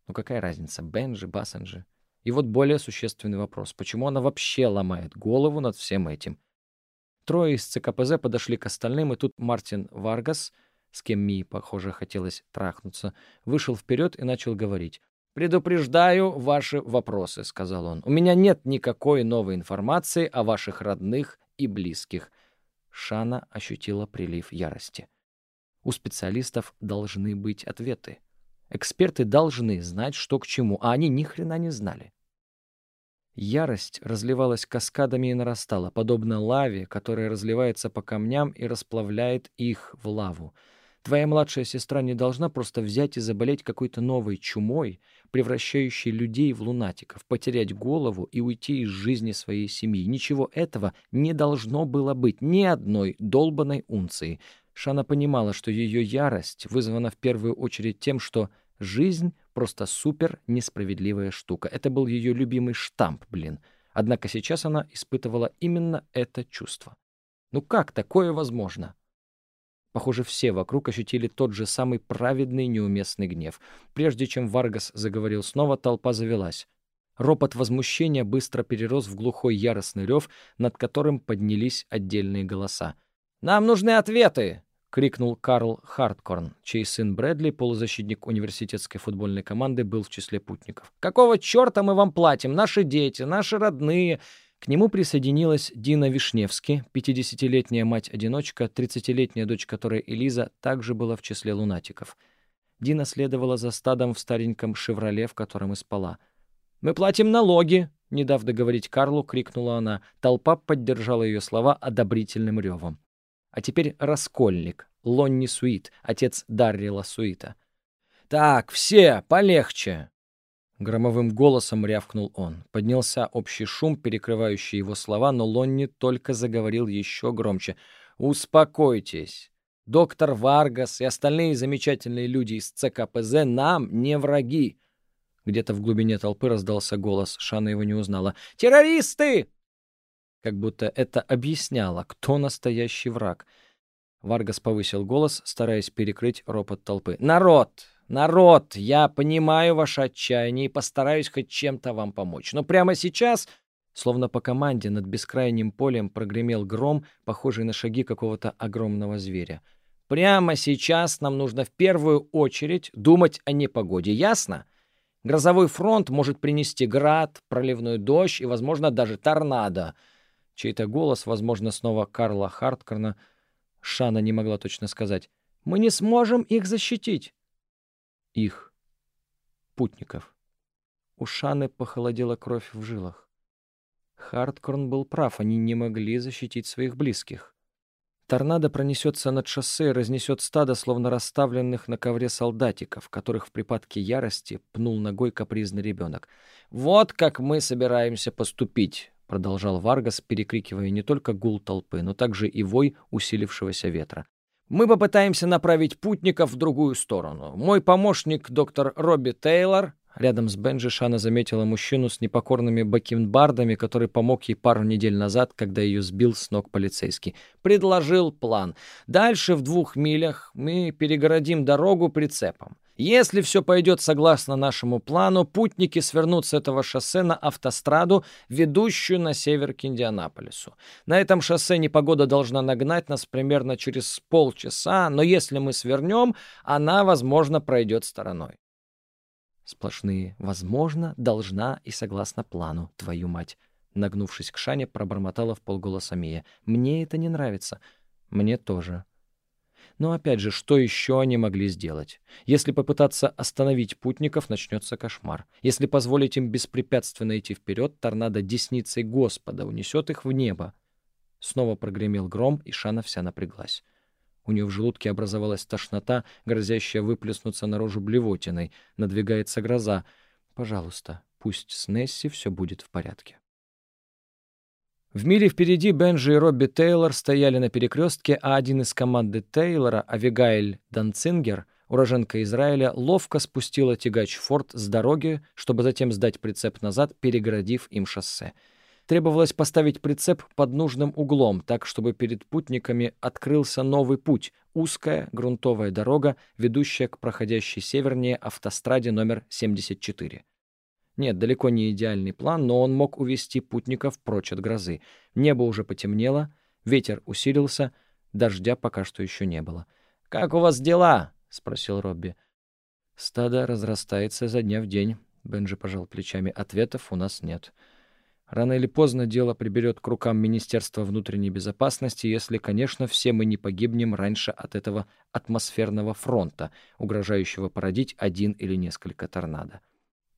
[SPEAKER 1] Ну какая разница, Бенджи, Бассенджи? И вот более существенный вопрос. Почему она вообще ломает голову над всем этим? Трое из ЦКПЗ подошли к остальным, и тут Мартин Варгас, с кем Ми, похоже, хотелось трахнуться, вышел вперед и начал говорить. «Предупреждаю ваши вопросы», — сказал он. «У меня нет никакой новой информации о ваших родных и близких». Шана ощутила прилив ярости. У специалистов должны быть ответы. Эксперты должны знать, что к чему, а они ни хрена не знали. Ярость разливалась каскадами и нарастала, подобно лаве, которая разливается по камням и расплавляет их в лаву. Твоя младшая сестра не должна просто взять и заболеть какой-то новой чумой, превращающий людей в лунатиков, потерять голову и уйти из жизни своей семьи. Ничего этого не должно было быть, ни одной долбанной унции. Шана понимала, что ее ярость вызвана в первую очередь тем, что жизнь просто супер несправедливая штука. Это был ее любимый штамп, блин. Однако сейчас она испытывала именно это чувство. Ну как такое возможно? Похоже, все вокруг ощутили тот же самый праведный неуместный гнев. Прежде чем Варгас заговорил снова, толпа завелась. Ропот возмущения быстро перерос в глухой яростный рев, над которым поднялись отдельные голоса. «Нам нужны ответы!» — крикнул Карл Харткорн, чей сын Брэдли, полузащитник университетской футбольной команды, был в числе путников. «Какого черта мы вам платим? Наши дети, наши родные!» К нему присоединилась Дина Вишневски, 50-летняя мать-одиночка, 30-летняя дочь которой Элиза также была в числе лунатиков. Дина следовала за стадом в стареньком «Шевроле», в котором и спала. «Мы платим налоги!» — не дав договорить Карлу, крикнула она. Толпа поддержала ее слова одобрительным ревом. А теперь Раскольник, Лонни Суит, отец Даррила Суита. «Так, все, полегче!» Громовым голосом рявкнул он. Поднялся общий шум, перекрывающий его слова, но Лонни только заговорил еще громче. «Успокойтесь. Доктор Варгас и остальные замечательные люди из ЦКПЗ нам не враги». Где-то в глубине толпы раздался голос. Шана его не узнала. «Террористы!» Как будто это объясняло, кто настоящий враг. Варгас повысил голос, стараясь перекрыть ропот толпы. «Народ! «Народ, я понимаю ваше отчаяние и постараюсь хоть чем-то вам помочь. Но прямо сейчас...» Словно по команде над бескрайним полем прогремел гром, похожий на шаги какого-то огромного зверя. «Прямо сейчас нам нужно в первую очередь думать о непогоде, ясно? Грозовой фронт может принести град, проливной дождь и, возможно, даже торнадо». Чей-то голос, возможно, снова Карла Харткорна, Шана не могла точно сказать. «Мы не сможем их защитить» их, путников. У Шаны похолодела кровь в жилах. Хардкорн был прав, они не могли защитить своих близких. Торнадо пронесется над шоссе и разнесет стадо, словно расставленных на ковре солдатиков, которых в припадке ярости пнул ногой капризный ребенок. «Вот как мы собираемся поступить», — продолжал Варгас, перекрикивая не только гул толпы, но также и вой усилившегося ветра. Мы попытаемся направить путников в другую сторону. Мой помощник, доктор Робби Тейлор, Рядом с Бенджи Шана заметила мужчину с непокорными бакенбардами, который помог ей пару недель назад, когда ее сбил с ног полицейский. Предложил план. Дальше в двух милях мы перегородим дорогу прицепом. Если все пойдет согласно нашему плану, путники свернут с этого шоссе на автостраду, ведущую на север к Индианаполису. На этом шоссе непогода должна нагнать нас примерно через полчаса, но если мы свернем, она, возможно, пройдет стороной. Сплошные «возможно», «должна» и «согласно плану», твою мать. Нагнувшись к Шане, пробормотала в полголоса Мия. «Мне это не нравится». «Мне тоже». Но опять же, что еще они могли сделать? Если попытаться остановить путников, начнется кошмар. Если позволить им беспрепятственно идти вперед, торнадо десницей Господа унесет их в небо. Снова прогремел гром, и Шана вся напряглась. У нее в желудке образовалась тошнота, грозящая выплеснуться наружу блевотиной. Надвигается гроза. Пожалуйста, пусть с Несси все будет в порядке. В миле впереди Бенджи и Робби Тейлор стояли на перекрестке, а один из команды Тейлора, Авигайль Данцингер, уроженка Израиля, ловко спустила тягач Форд с дороги, чтобы затем сдать прицеп назад, перегородив им шоссе. Требовалось поставить прицеп под нужным углом, так, чтобы перед путниками открылся новый путь — узкая грунтовая дорога, ведущая к проходящей севернее автостраде номер 74. Нет, далеко не идеальный план, но он мог увести путников прочь от грозы. Небо уже потемнело, ветер усилился, дождя пока что еще не было. «Как у вас дела?» — спросил Робби. «Стадо разрастается за дня в день», — Бенджи пожал плечами. «Ответов у нас нет». Рано или поздно дело приберет к рукам Министерства внутренней безопасности, если, конечно, все мы не погибнем раньше от этого атмосферного фронта, угрожающего породить один или несколько торнадо.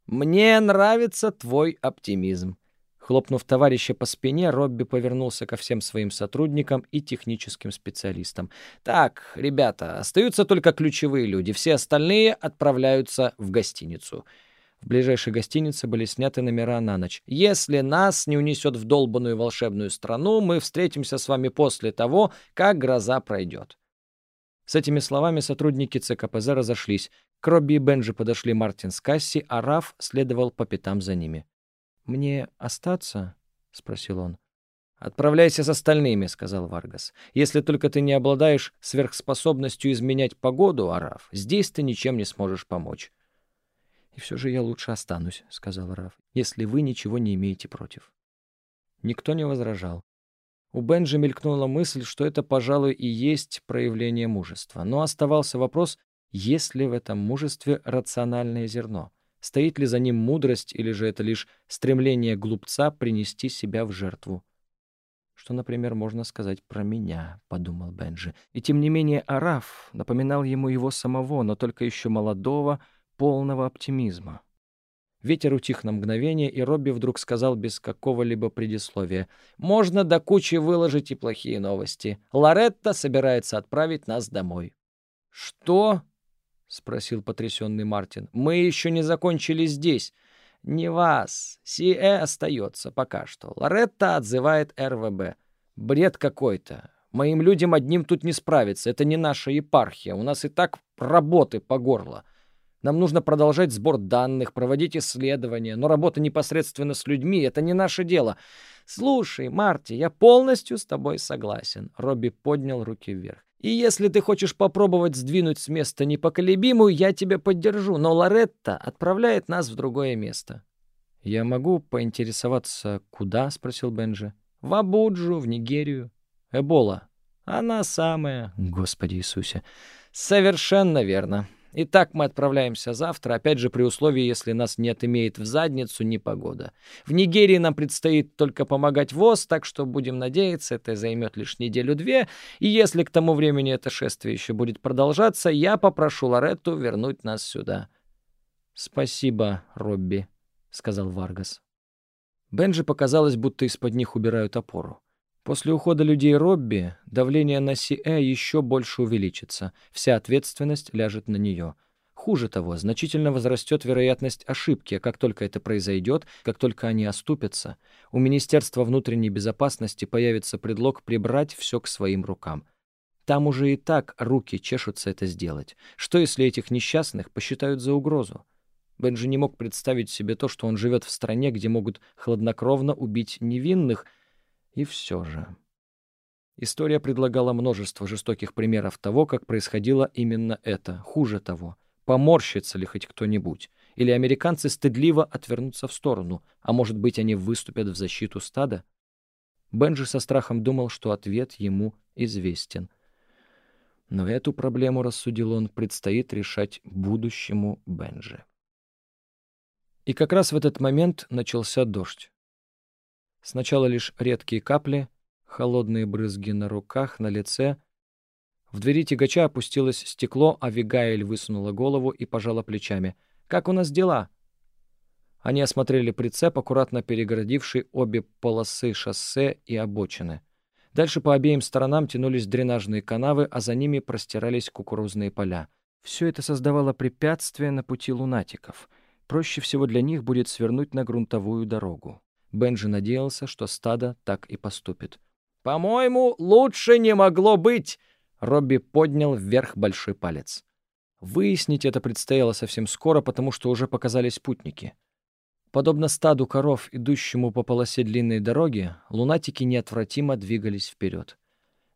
[SPEAKER 1] «Мне нравится твой оптимизм». Хлопнув товарища по спине, Робби повернулся ко всем своим сотрудникам и техническим специалистам. «Так, ребята, остаются только ключевые люди. Все остальные отправляются в гостиницу. В ближайшей гостинице были сняты номера на ночь. «Если нас не унесет в долбанную волшебную страну, мы встретимся с вами после того, как гроза пройдет». С этими словами сотрудники ЦКПЗ разошлись. К Робби и Бенджи подошли Мартин с Касси, а Раф следовал по пятам за ними. «Мне остаться?» — спросил он. «Отправляйся с остальными», — сказал Варгас. «Если только ты не обладаешь сверхспособностью изменять погоду, Араф, здесь ты ничем не сможешь помочь». «И все же я лучше останусь», — сказал Араф, «если вы ничего не имеете против». Никто не возражал. У Бенджи мелькнула мысль, что это, пожалуй, и есть проявление мужества. Но оставался вопрос, есть ли в этом мужестве рациональное зерно. Стоит ли за ним мудрость, или же это лишь стремление глупца принести себя в жертву? Что, например, можно сказать про меня, — подумал Бенджи. И тем не менее Араф напоминал ему его самого, но только еще молодого, полного оптимизма. Ветер утих на мгновение, и Робби вдруг сказал без какого-либо предисловия. «Можно до кучи выложить и плохие новости. Лоретта собирается отправить нас домой». «Что?» — спросил потрясенный Мартин. «Мы еще не закончили здесь. «Не вас. Сиэ остается пока что. Лоретта отзывает РВБ. Бред какой-то. Моим людям одним тут не справиться. Это не наша епархия. У нас и так работы по горло. Нам нужно продолжать сбор данных, проводить исследования. Но работа непосредственно с людьми — это не наше дело. Слушай, Марти, я полностью с тобой согласен. Робби поднял руки вверх. И если ты хочешь попробовать сдвинуть с места непоколебимую, я тебя поддержу, но Лоретта отправляет нас в другое место». «Я могу поинтересоваться, куда?» — спросил Бенджи. «В Абуджу, в Нигерию. Эбола. Она самая, Господи Иисусе». «Совершенно верно. Итак, мы отправляемся завтра, опять же при условии, если нас не отымеет в задницу непогода. В Нигерии нам предстоит только помогать ВОЗ, так что будем надеяться, это займет лишь неделю-две, и если к тому времени это шествие еще будет продолжаться, я попрошу Лоретту вернуть нас сюда. «Спасибо, Робби», — сказал Варгас. Бенджи показалось, будто из-под них убирают опору. После ухода людей Робби давление на Сиэ еще больше увеличится, вся ответственность ляжет на нее. Хуже того, значительно возрастет вероятность ошибки, как только это произойдет, как только они оступятся, у Министерства внутренней безопасности появится предлог прибрать все к своим рукам. Там уже и так руки чешутся это сделать. Что если этих несчастных посчитают за угрозу? Бенджи не мог представить себе то, что он живет в стране, где могут хладнокровно убить невинных — и все же. История предлагала множество жестоких примеров того, как происходило именно это. Хуже того, поморщится ли хоть кто-нибудь, или американцы стыдливо отвернутся в сторону, а может быть, они выступят в защиту стада? Бенджи со страхом думал, что ответ ему известен. Но эту проблему, рассудил он, предстоит решать будущему Бенджи. И как раз в этот момент начался дождь. Сначала лишь редкие капли, холодные брызги на руках, на лице. В двери тягача опустилось стекло, а Вигаэль высунула голову и пожала плечами. «Как у нас дела?» Они осмотрели прицеп, аккуратно перегородивший обе полосы шоссе и обочины. Дальше по обеим сторонам тянулись дренажные канавы, а за ними простирались кукурузные поля. Все это создавало препятствие на пути лунатиков. Проще всего для них будет свернуть на грунтовую дорогу. Бенджи надеялся, что стадо так и поступит. «По-моему, лучше не могло быть!» Робби поднял вверх большой палец. Выяснить это предстояло совсем скоро, потому что уже показались путники. Подобно стаду коров, идущему по полосе длинной дороги, лунатики неотвратимо двигались вперед.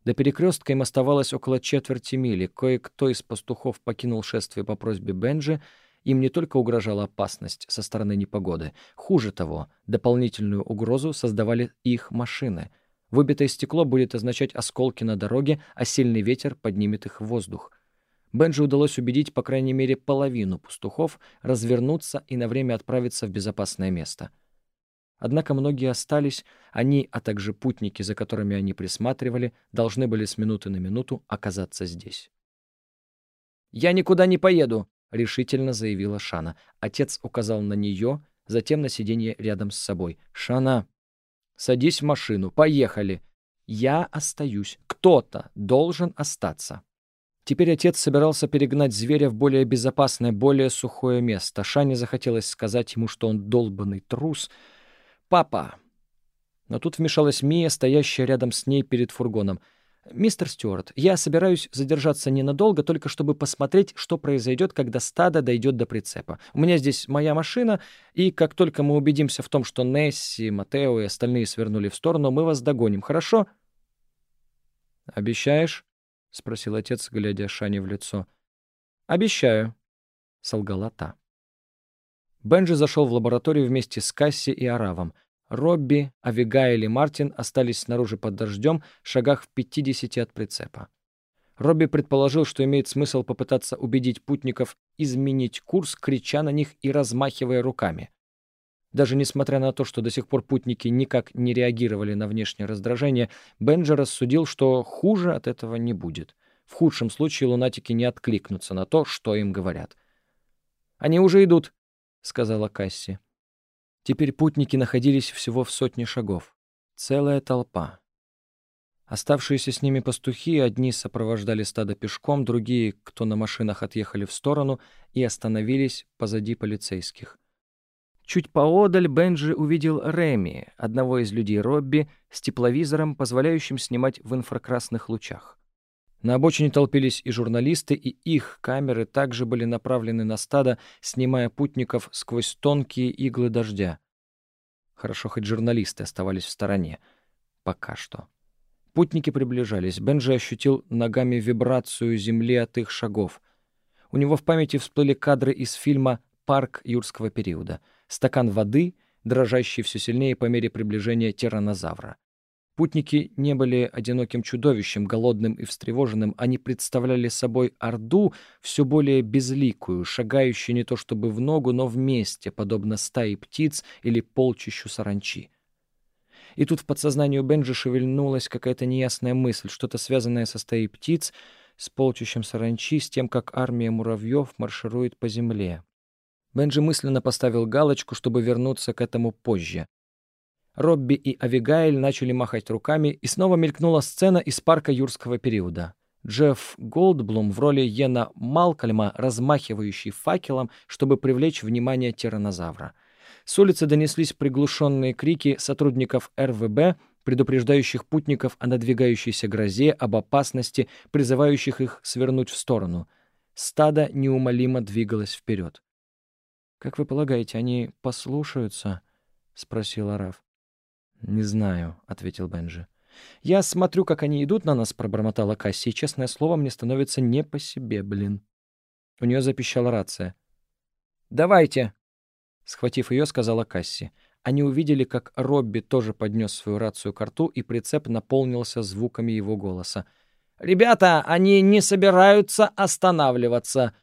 [SPEAKER 1] До перекрестка им оставалось около четверти мили. Кое-кто из пастухов покинул шествие по просьбе Бенджи, им не только угрожала опасность со стороны непогоды, хуже того, дополнительную угрозу создавали их машины. Выбитое стекло будет означать осколки на дороге, а сильный ветер поднимет их в воздух. Бенджи удалось убедить по крайней мере половину пастухов развернуться и на время отправиться в безопасное место. Однако многие остались, они, а также путники, за которыми они присматривали, должны были с минуты на минуту оказаться здесь. «Я никуда не поеду!» — решительно заявила Шана. Отец указал на нее, затем на сиденье рядом с собой. «Шана, садись в машину, поехали!» «Я остаюсь. Кто-то должен остаться». Теперь отец собирался перегнать зверя в более безопасное, более сухое место. Шане захотелось сказать ему, что он долбанный трус. «Папа!» Но тут вмешалась Мия, стоящая рядом с ней перед фургоном. «Мистер Стюарт, я собираюсь задержаться ненадолго, только чтобы посмотреть, что произойдет, когда стадо дойдет до прицепа. У меня здесь моя машина, и как только мы убедимся в том, что Несси, Матео и остальные свернули в сторону, мы вас догоним, хорошо?» «Обещаешь?» — спросил отец, глядя Шане в лицо. «Обещаю», — солгала та. Бенджи зашел в лабораторию вместе с Касси и Аравом. Робби, Авигаэль и Мартин остались снаружи под дождем, шагах в 50 от прицепа. Робби предположил, что имеет смысл попытаться убедить путников изменить курс, крича на них и размахивая руками. Даже несмотря на то, что до сих пор путники никак не реагировали на внешнее раздражение, Бенджи рассудил, что хуже от этого не будет. В худшем случае лунатики не откликнутся на то, что им говорят. «Они уже идут», — сказала Касси. Теперь путники находились всего в сотне шагов. Целая толпа. Оставшиеся с ними пастухи, одни сопровождали стадо пешком, другие, кто на машинах, отъехали в сторону и остановились позади полицейских. Чуть поодаль Бенджи увидел Реми, одного из людей Робби, с тепловизором, позволяющим снимать в инфракрасных лучах. На обочине толпились и журналисты, и их камеры также были направлены на стадо, снимая путников сквозь тонкие иглы дождя. Хорошо, хоть журналисты оставались в стороне. Пока что. Путники приближались. Бенджи ощутил ногами вибрацию земли от их шагов. У него в памяти всплыли кадры из фильма «Парк юрского периода» стакан воды, дрожащий все сильнее по мере приближения тиранозавра. Путники не были одиноким чудовищем, голодным и встревоженным, они представляли собой орду, все более безликую, шагающую не то чтобы в ногу, но вместе, подобно стае птиц или полчищу саранчи. И тут в подсознании Бенджи шевельнулась какая-то неясная мысль, что-то связанное со стаей птиц, с полчищем саранчи, с тем, как армия муравьев марширует по земле. Бенджи мысленно поставил галочку, чтобы вернуться к этому позже. Робби и Авигаэль начали махать руками, и снова мелькнула сцена из парка юрского периода. Джефф Голдблум в роли Йена Малкольма, размахивающий факелом, чтобы привлечь внимание тиранозавра. С улицы донеслись приглушенные крики сотрудников РВБ, предупреждающих путников о надвигающейся грозе, об опасности, призывающих их свернуть в сторону. Стадо неумолимо двигалось вперед. «Как вы полагаете, они послушаются?» — спросил Араф. «Не знаю», — ответил Бенджи. «Я смотрю, как они идут на нас», — пробормотала Касси, и, честное слово, мне становится не по себе, блин. У нее запищала рация. «Давайте!» — схватив ее, сказала Касси. Они увидели, как Робби тоже поднес свою рацию к рту, и прицеп наполнился звуками его голоса. «Ребята, они не собираются останавливаться!»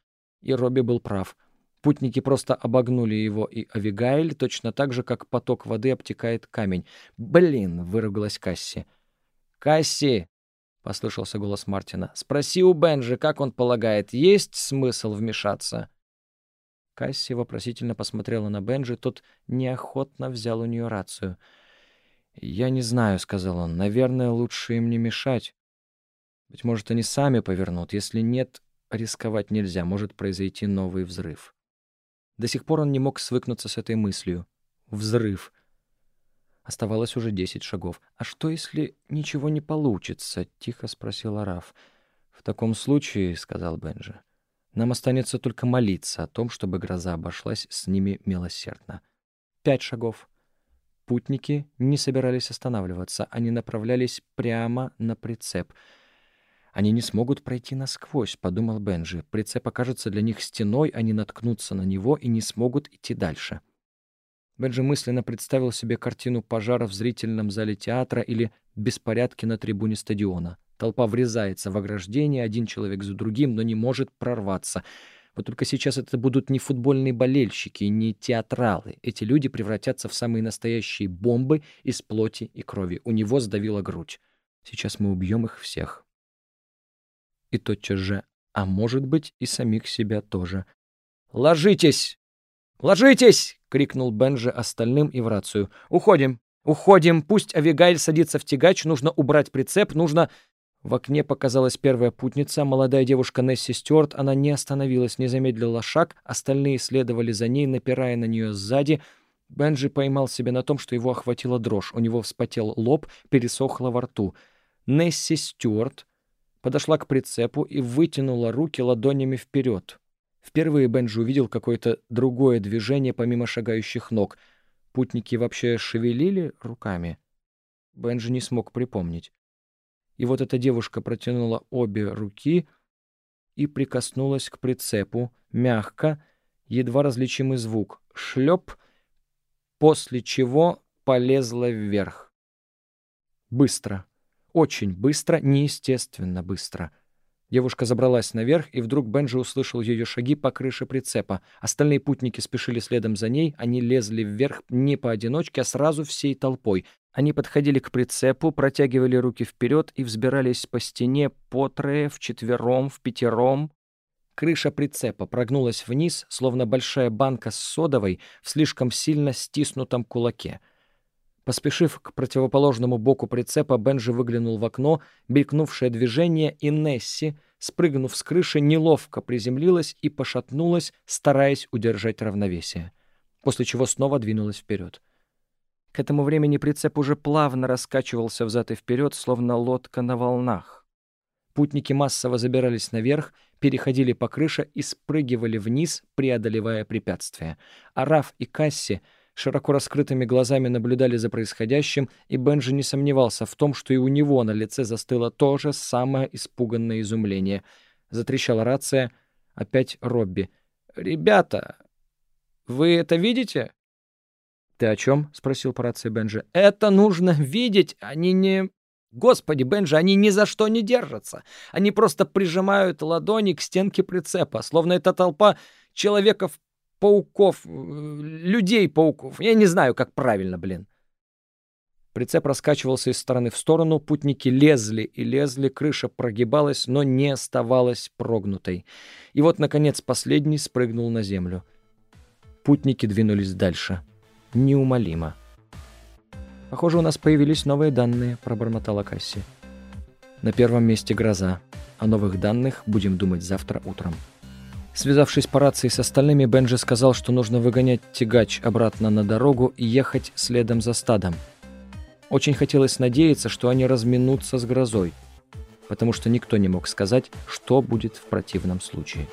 [SPEAKER 1] И Робби был прав. Путники просто обогнули его и Авигаэль, точно так же, как поток воды обтекает камень. «Блин!» — выругалась Касси. «Касси!» — послышался голос Мартина. «Спроси у Бенжи, как он полагает, есть смысл вмешаться?» Касси вопросительно посмотрела на Бенжи, тот неохотно взял у нее рацию. «Я не знаю», — сказал он. «Наверное, лучше им не мешать. Быть может, они сами повернут. Если нет, рисковать нельзя. Может произойти новый взрыв». До сих пор он не мог свыкнуться с этой мыслью. Взрыв. Оставалось уже десять шагов. «А что, если ничего не получится?» — тихо спросил Араф. «В таком случае, — сказал Бенджи, — нам останется только молиться о том, чтобы гроза обошлась с ними милосердно. Пять шагов. Путники не собирались останавливаться. Они направлялись прямо на прицеп — они не смогут пройти насквозь, подумал Бенджи. Прицеп окажется для них стеной, они наткнутся на него и не смогут идти дальше. Бенджи мысленно представил себе картину пожара в зрительном зале театра или беспорядки на трибуне стадиона. Толпа врезается в ограждение, один человек за другим, но не может прорваться. Вот только сейчас это будут не футбольные болельщики, не театралы. Эти люди превратятся в самые настоящие бомбы из плоти и крови. У него сдавила грудь. Сейчас мы убьем их всех и тотчас же, а может быть и самих себя тоже. «Ложитесь! Ложитесь!» — крикнул Бенджи остальным и в рацию. «Уходим! Уходим! Пусть Авигайль садится в тягач, нужно убрать прицеп, нужно...» В окне показалась первая путница, молодая девушка Несси Стюарт. Она не остановилась, не замедлила шаг. Остальные следовали за ней, напирая на нее сзади. Бенджи поймал себя на том, что его охватила дрожь. У него вспотел лоб, пересохло во рту. Несси Стюарт подошла к прицепу и вытянула руки ладонями вперед. Впервые Бенджи увидел какое-то другое движение помимо шагающих ног. Путники вообще шевелили руками? Бенджи не смог припомнить. И вот эта девушка протянула обе руки и прикоснулась к прицепу, мягко, едва различимый звук — шлеп, после чего полезла вверх. Быстро, очень быстро, неестественно быстро — Девушка забралась наверх, и вдруг Бенджи услышал ее шаги по крыше прицепа. Остальные путники спешили следом за ней, они лезли вверх не поодиночке, а сразу всей толпой. Они подходили к прицепу, протягивали руки вперед и взбирались по стене по трое, в пятером. Крыша прицепа прогнулась вниз, словно большая банка с содовой в слишком сильно стиснутом кулаке. Поспешив к противоположному боку прицепа, Бенджи выглянул в окно, мелькнувшее движение, и Несси, спрыгнув с крыши, неловко приземлилась и пошатнулась, стараясь удержать равновесие, после чего снова двинулась вперед. К этому времени прицеп уже плавно раскачивался взад и вперед, словно лодка на волнах. Путники массово забирались наверх, переходили по крыше и спрыгивали вниз, преодолевая препятствия. А Раф и Касси — широко раскрытыми глазами наблюдали за происходящим, и Бенджи не сомневался в том, что и у него на лице застыло то же самое испуганное изумление. Затрещала рация. Опять Робби. «Ребята, вы это видите?» «Ты о чем?» — спросил по рации Бенджи. «Это нужно видеть, они не...» Господи, Бенджи, они ни за что не держатся. Они просто прижимают ладони к стенке прицепа, словно эта толпа человеков пауков, э, людей-пауков. Я не знаю, как правильно, блин. Прицеп раскачивался из стороны в сторону, путники лезли и лезли, крыша прогибалась, но не оставалась прогнутой. И вот, наконец, последний спрыгнул на землю. Путники двинулись дальше. Неумолимо. «Похоже, у нас появились новые данные», — пробормотала Касси. «На первом месте гроза. О новых данных будем думать завтра утром». Связавшись по рации с остальными, Бенджи сказал, что нужно выгонять тягач обратно на дорогу и ехать следом за стадом. Очень хотелось надеяться, что они разминутся с грозой, потому что никто не мог сказать, что будет в противном случае.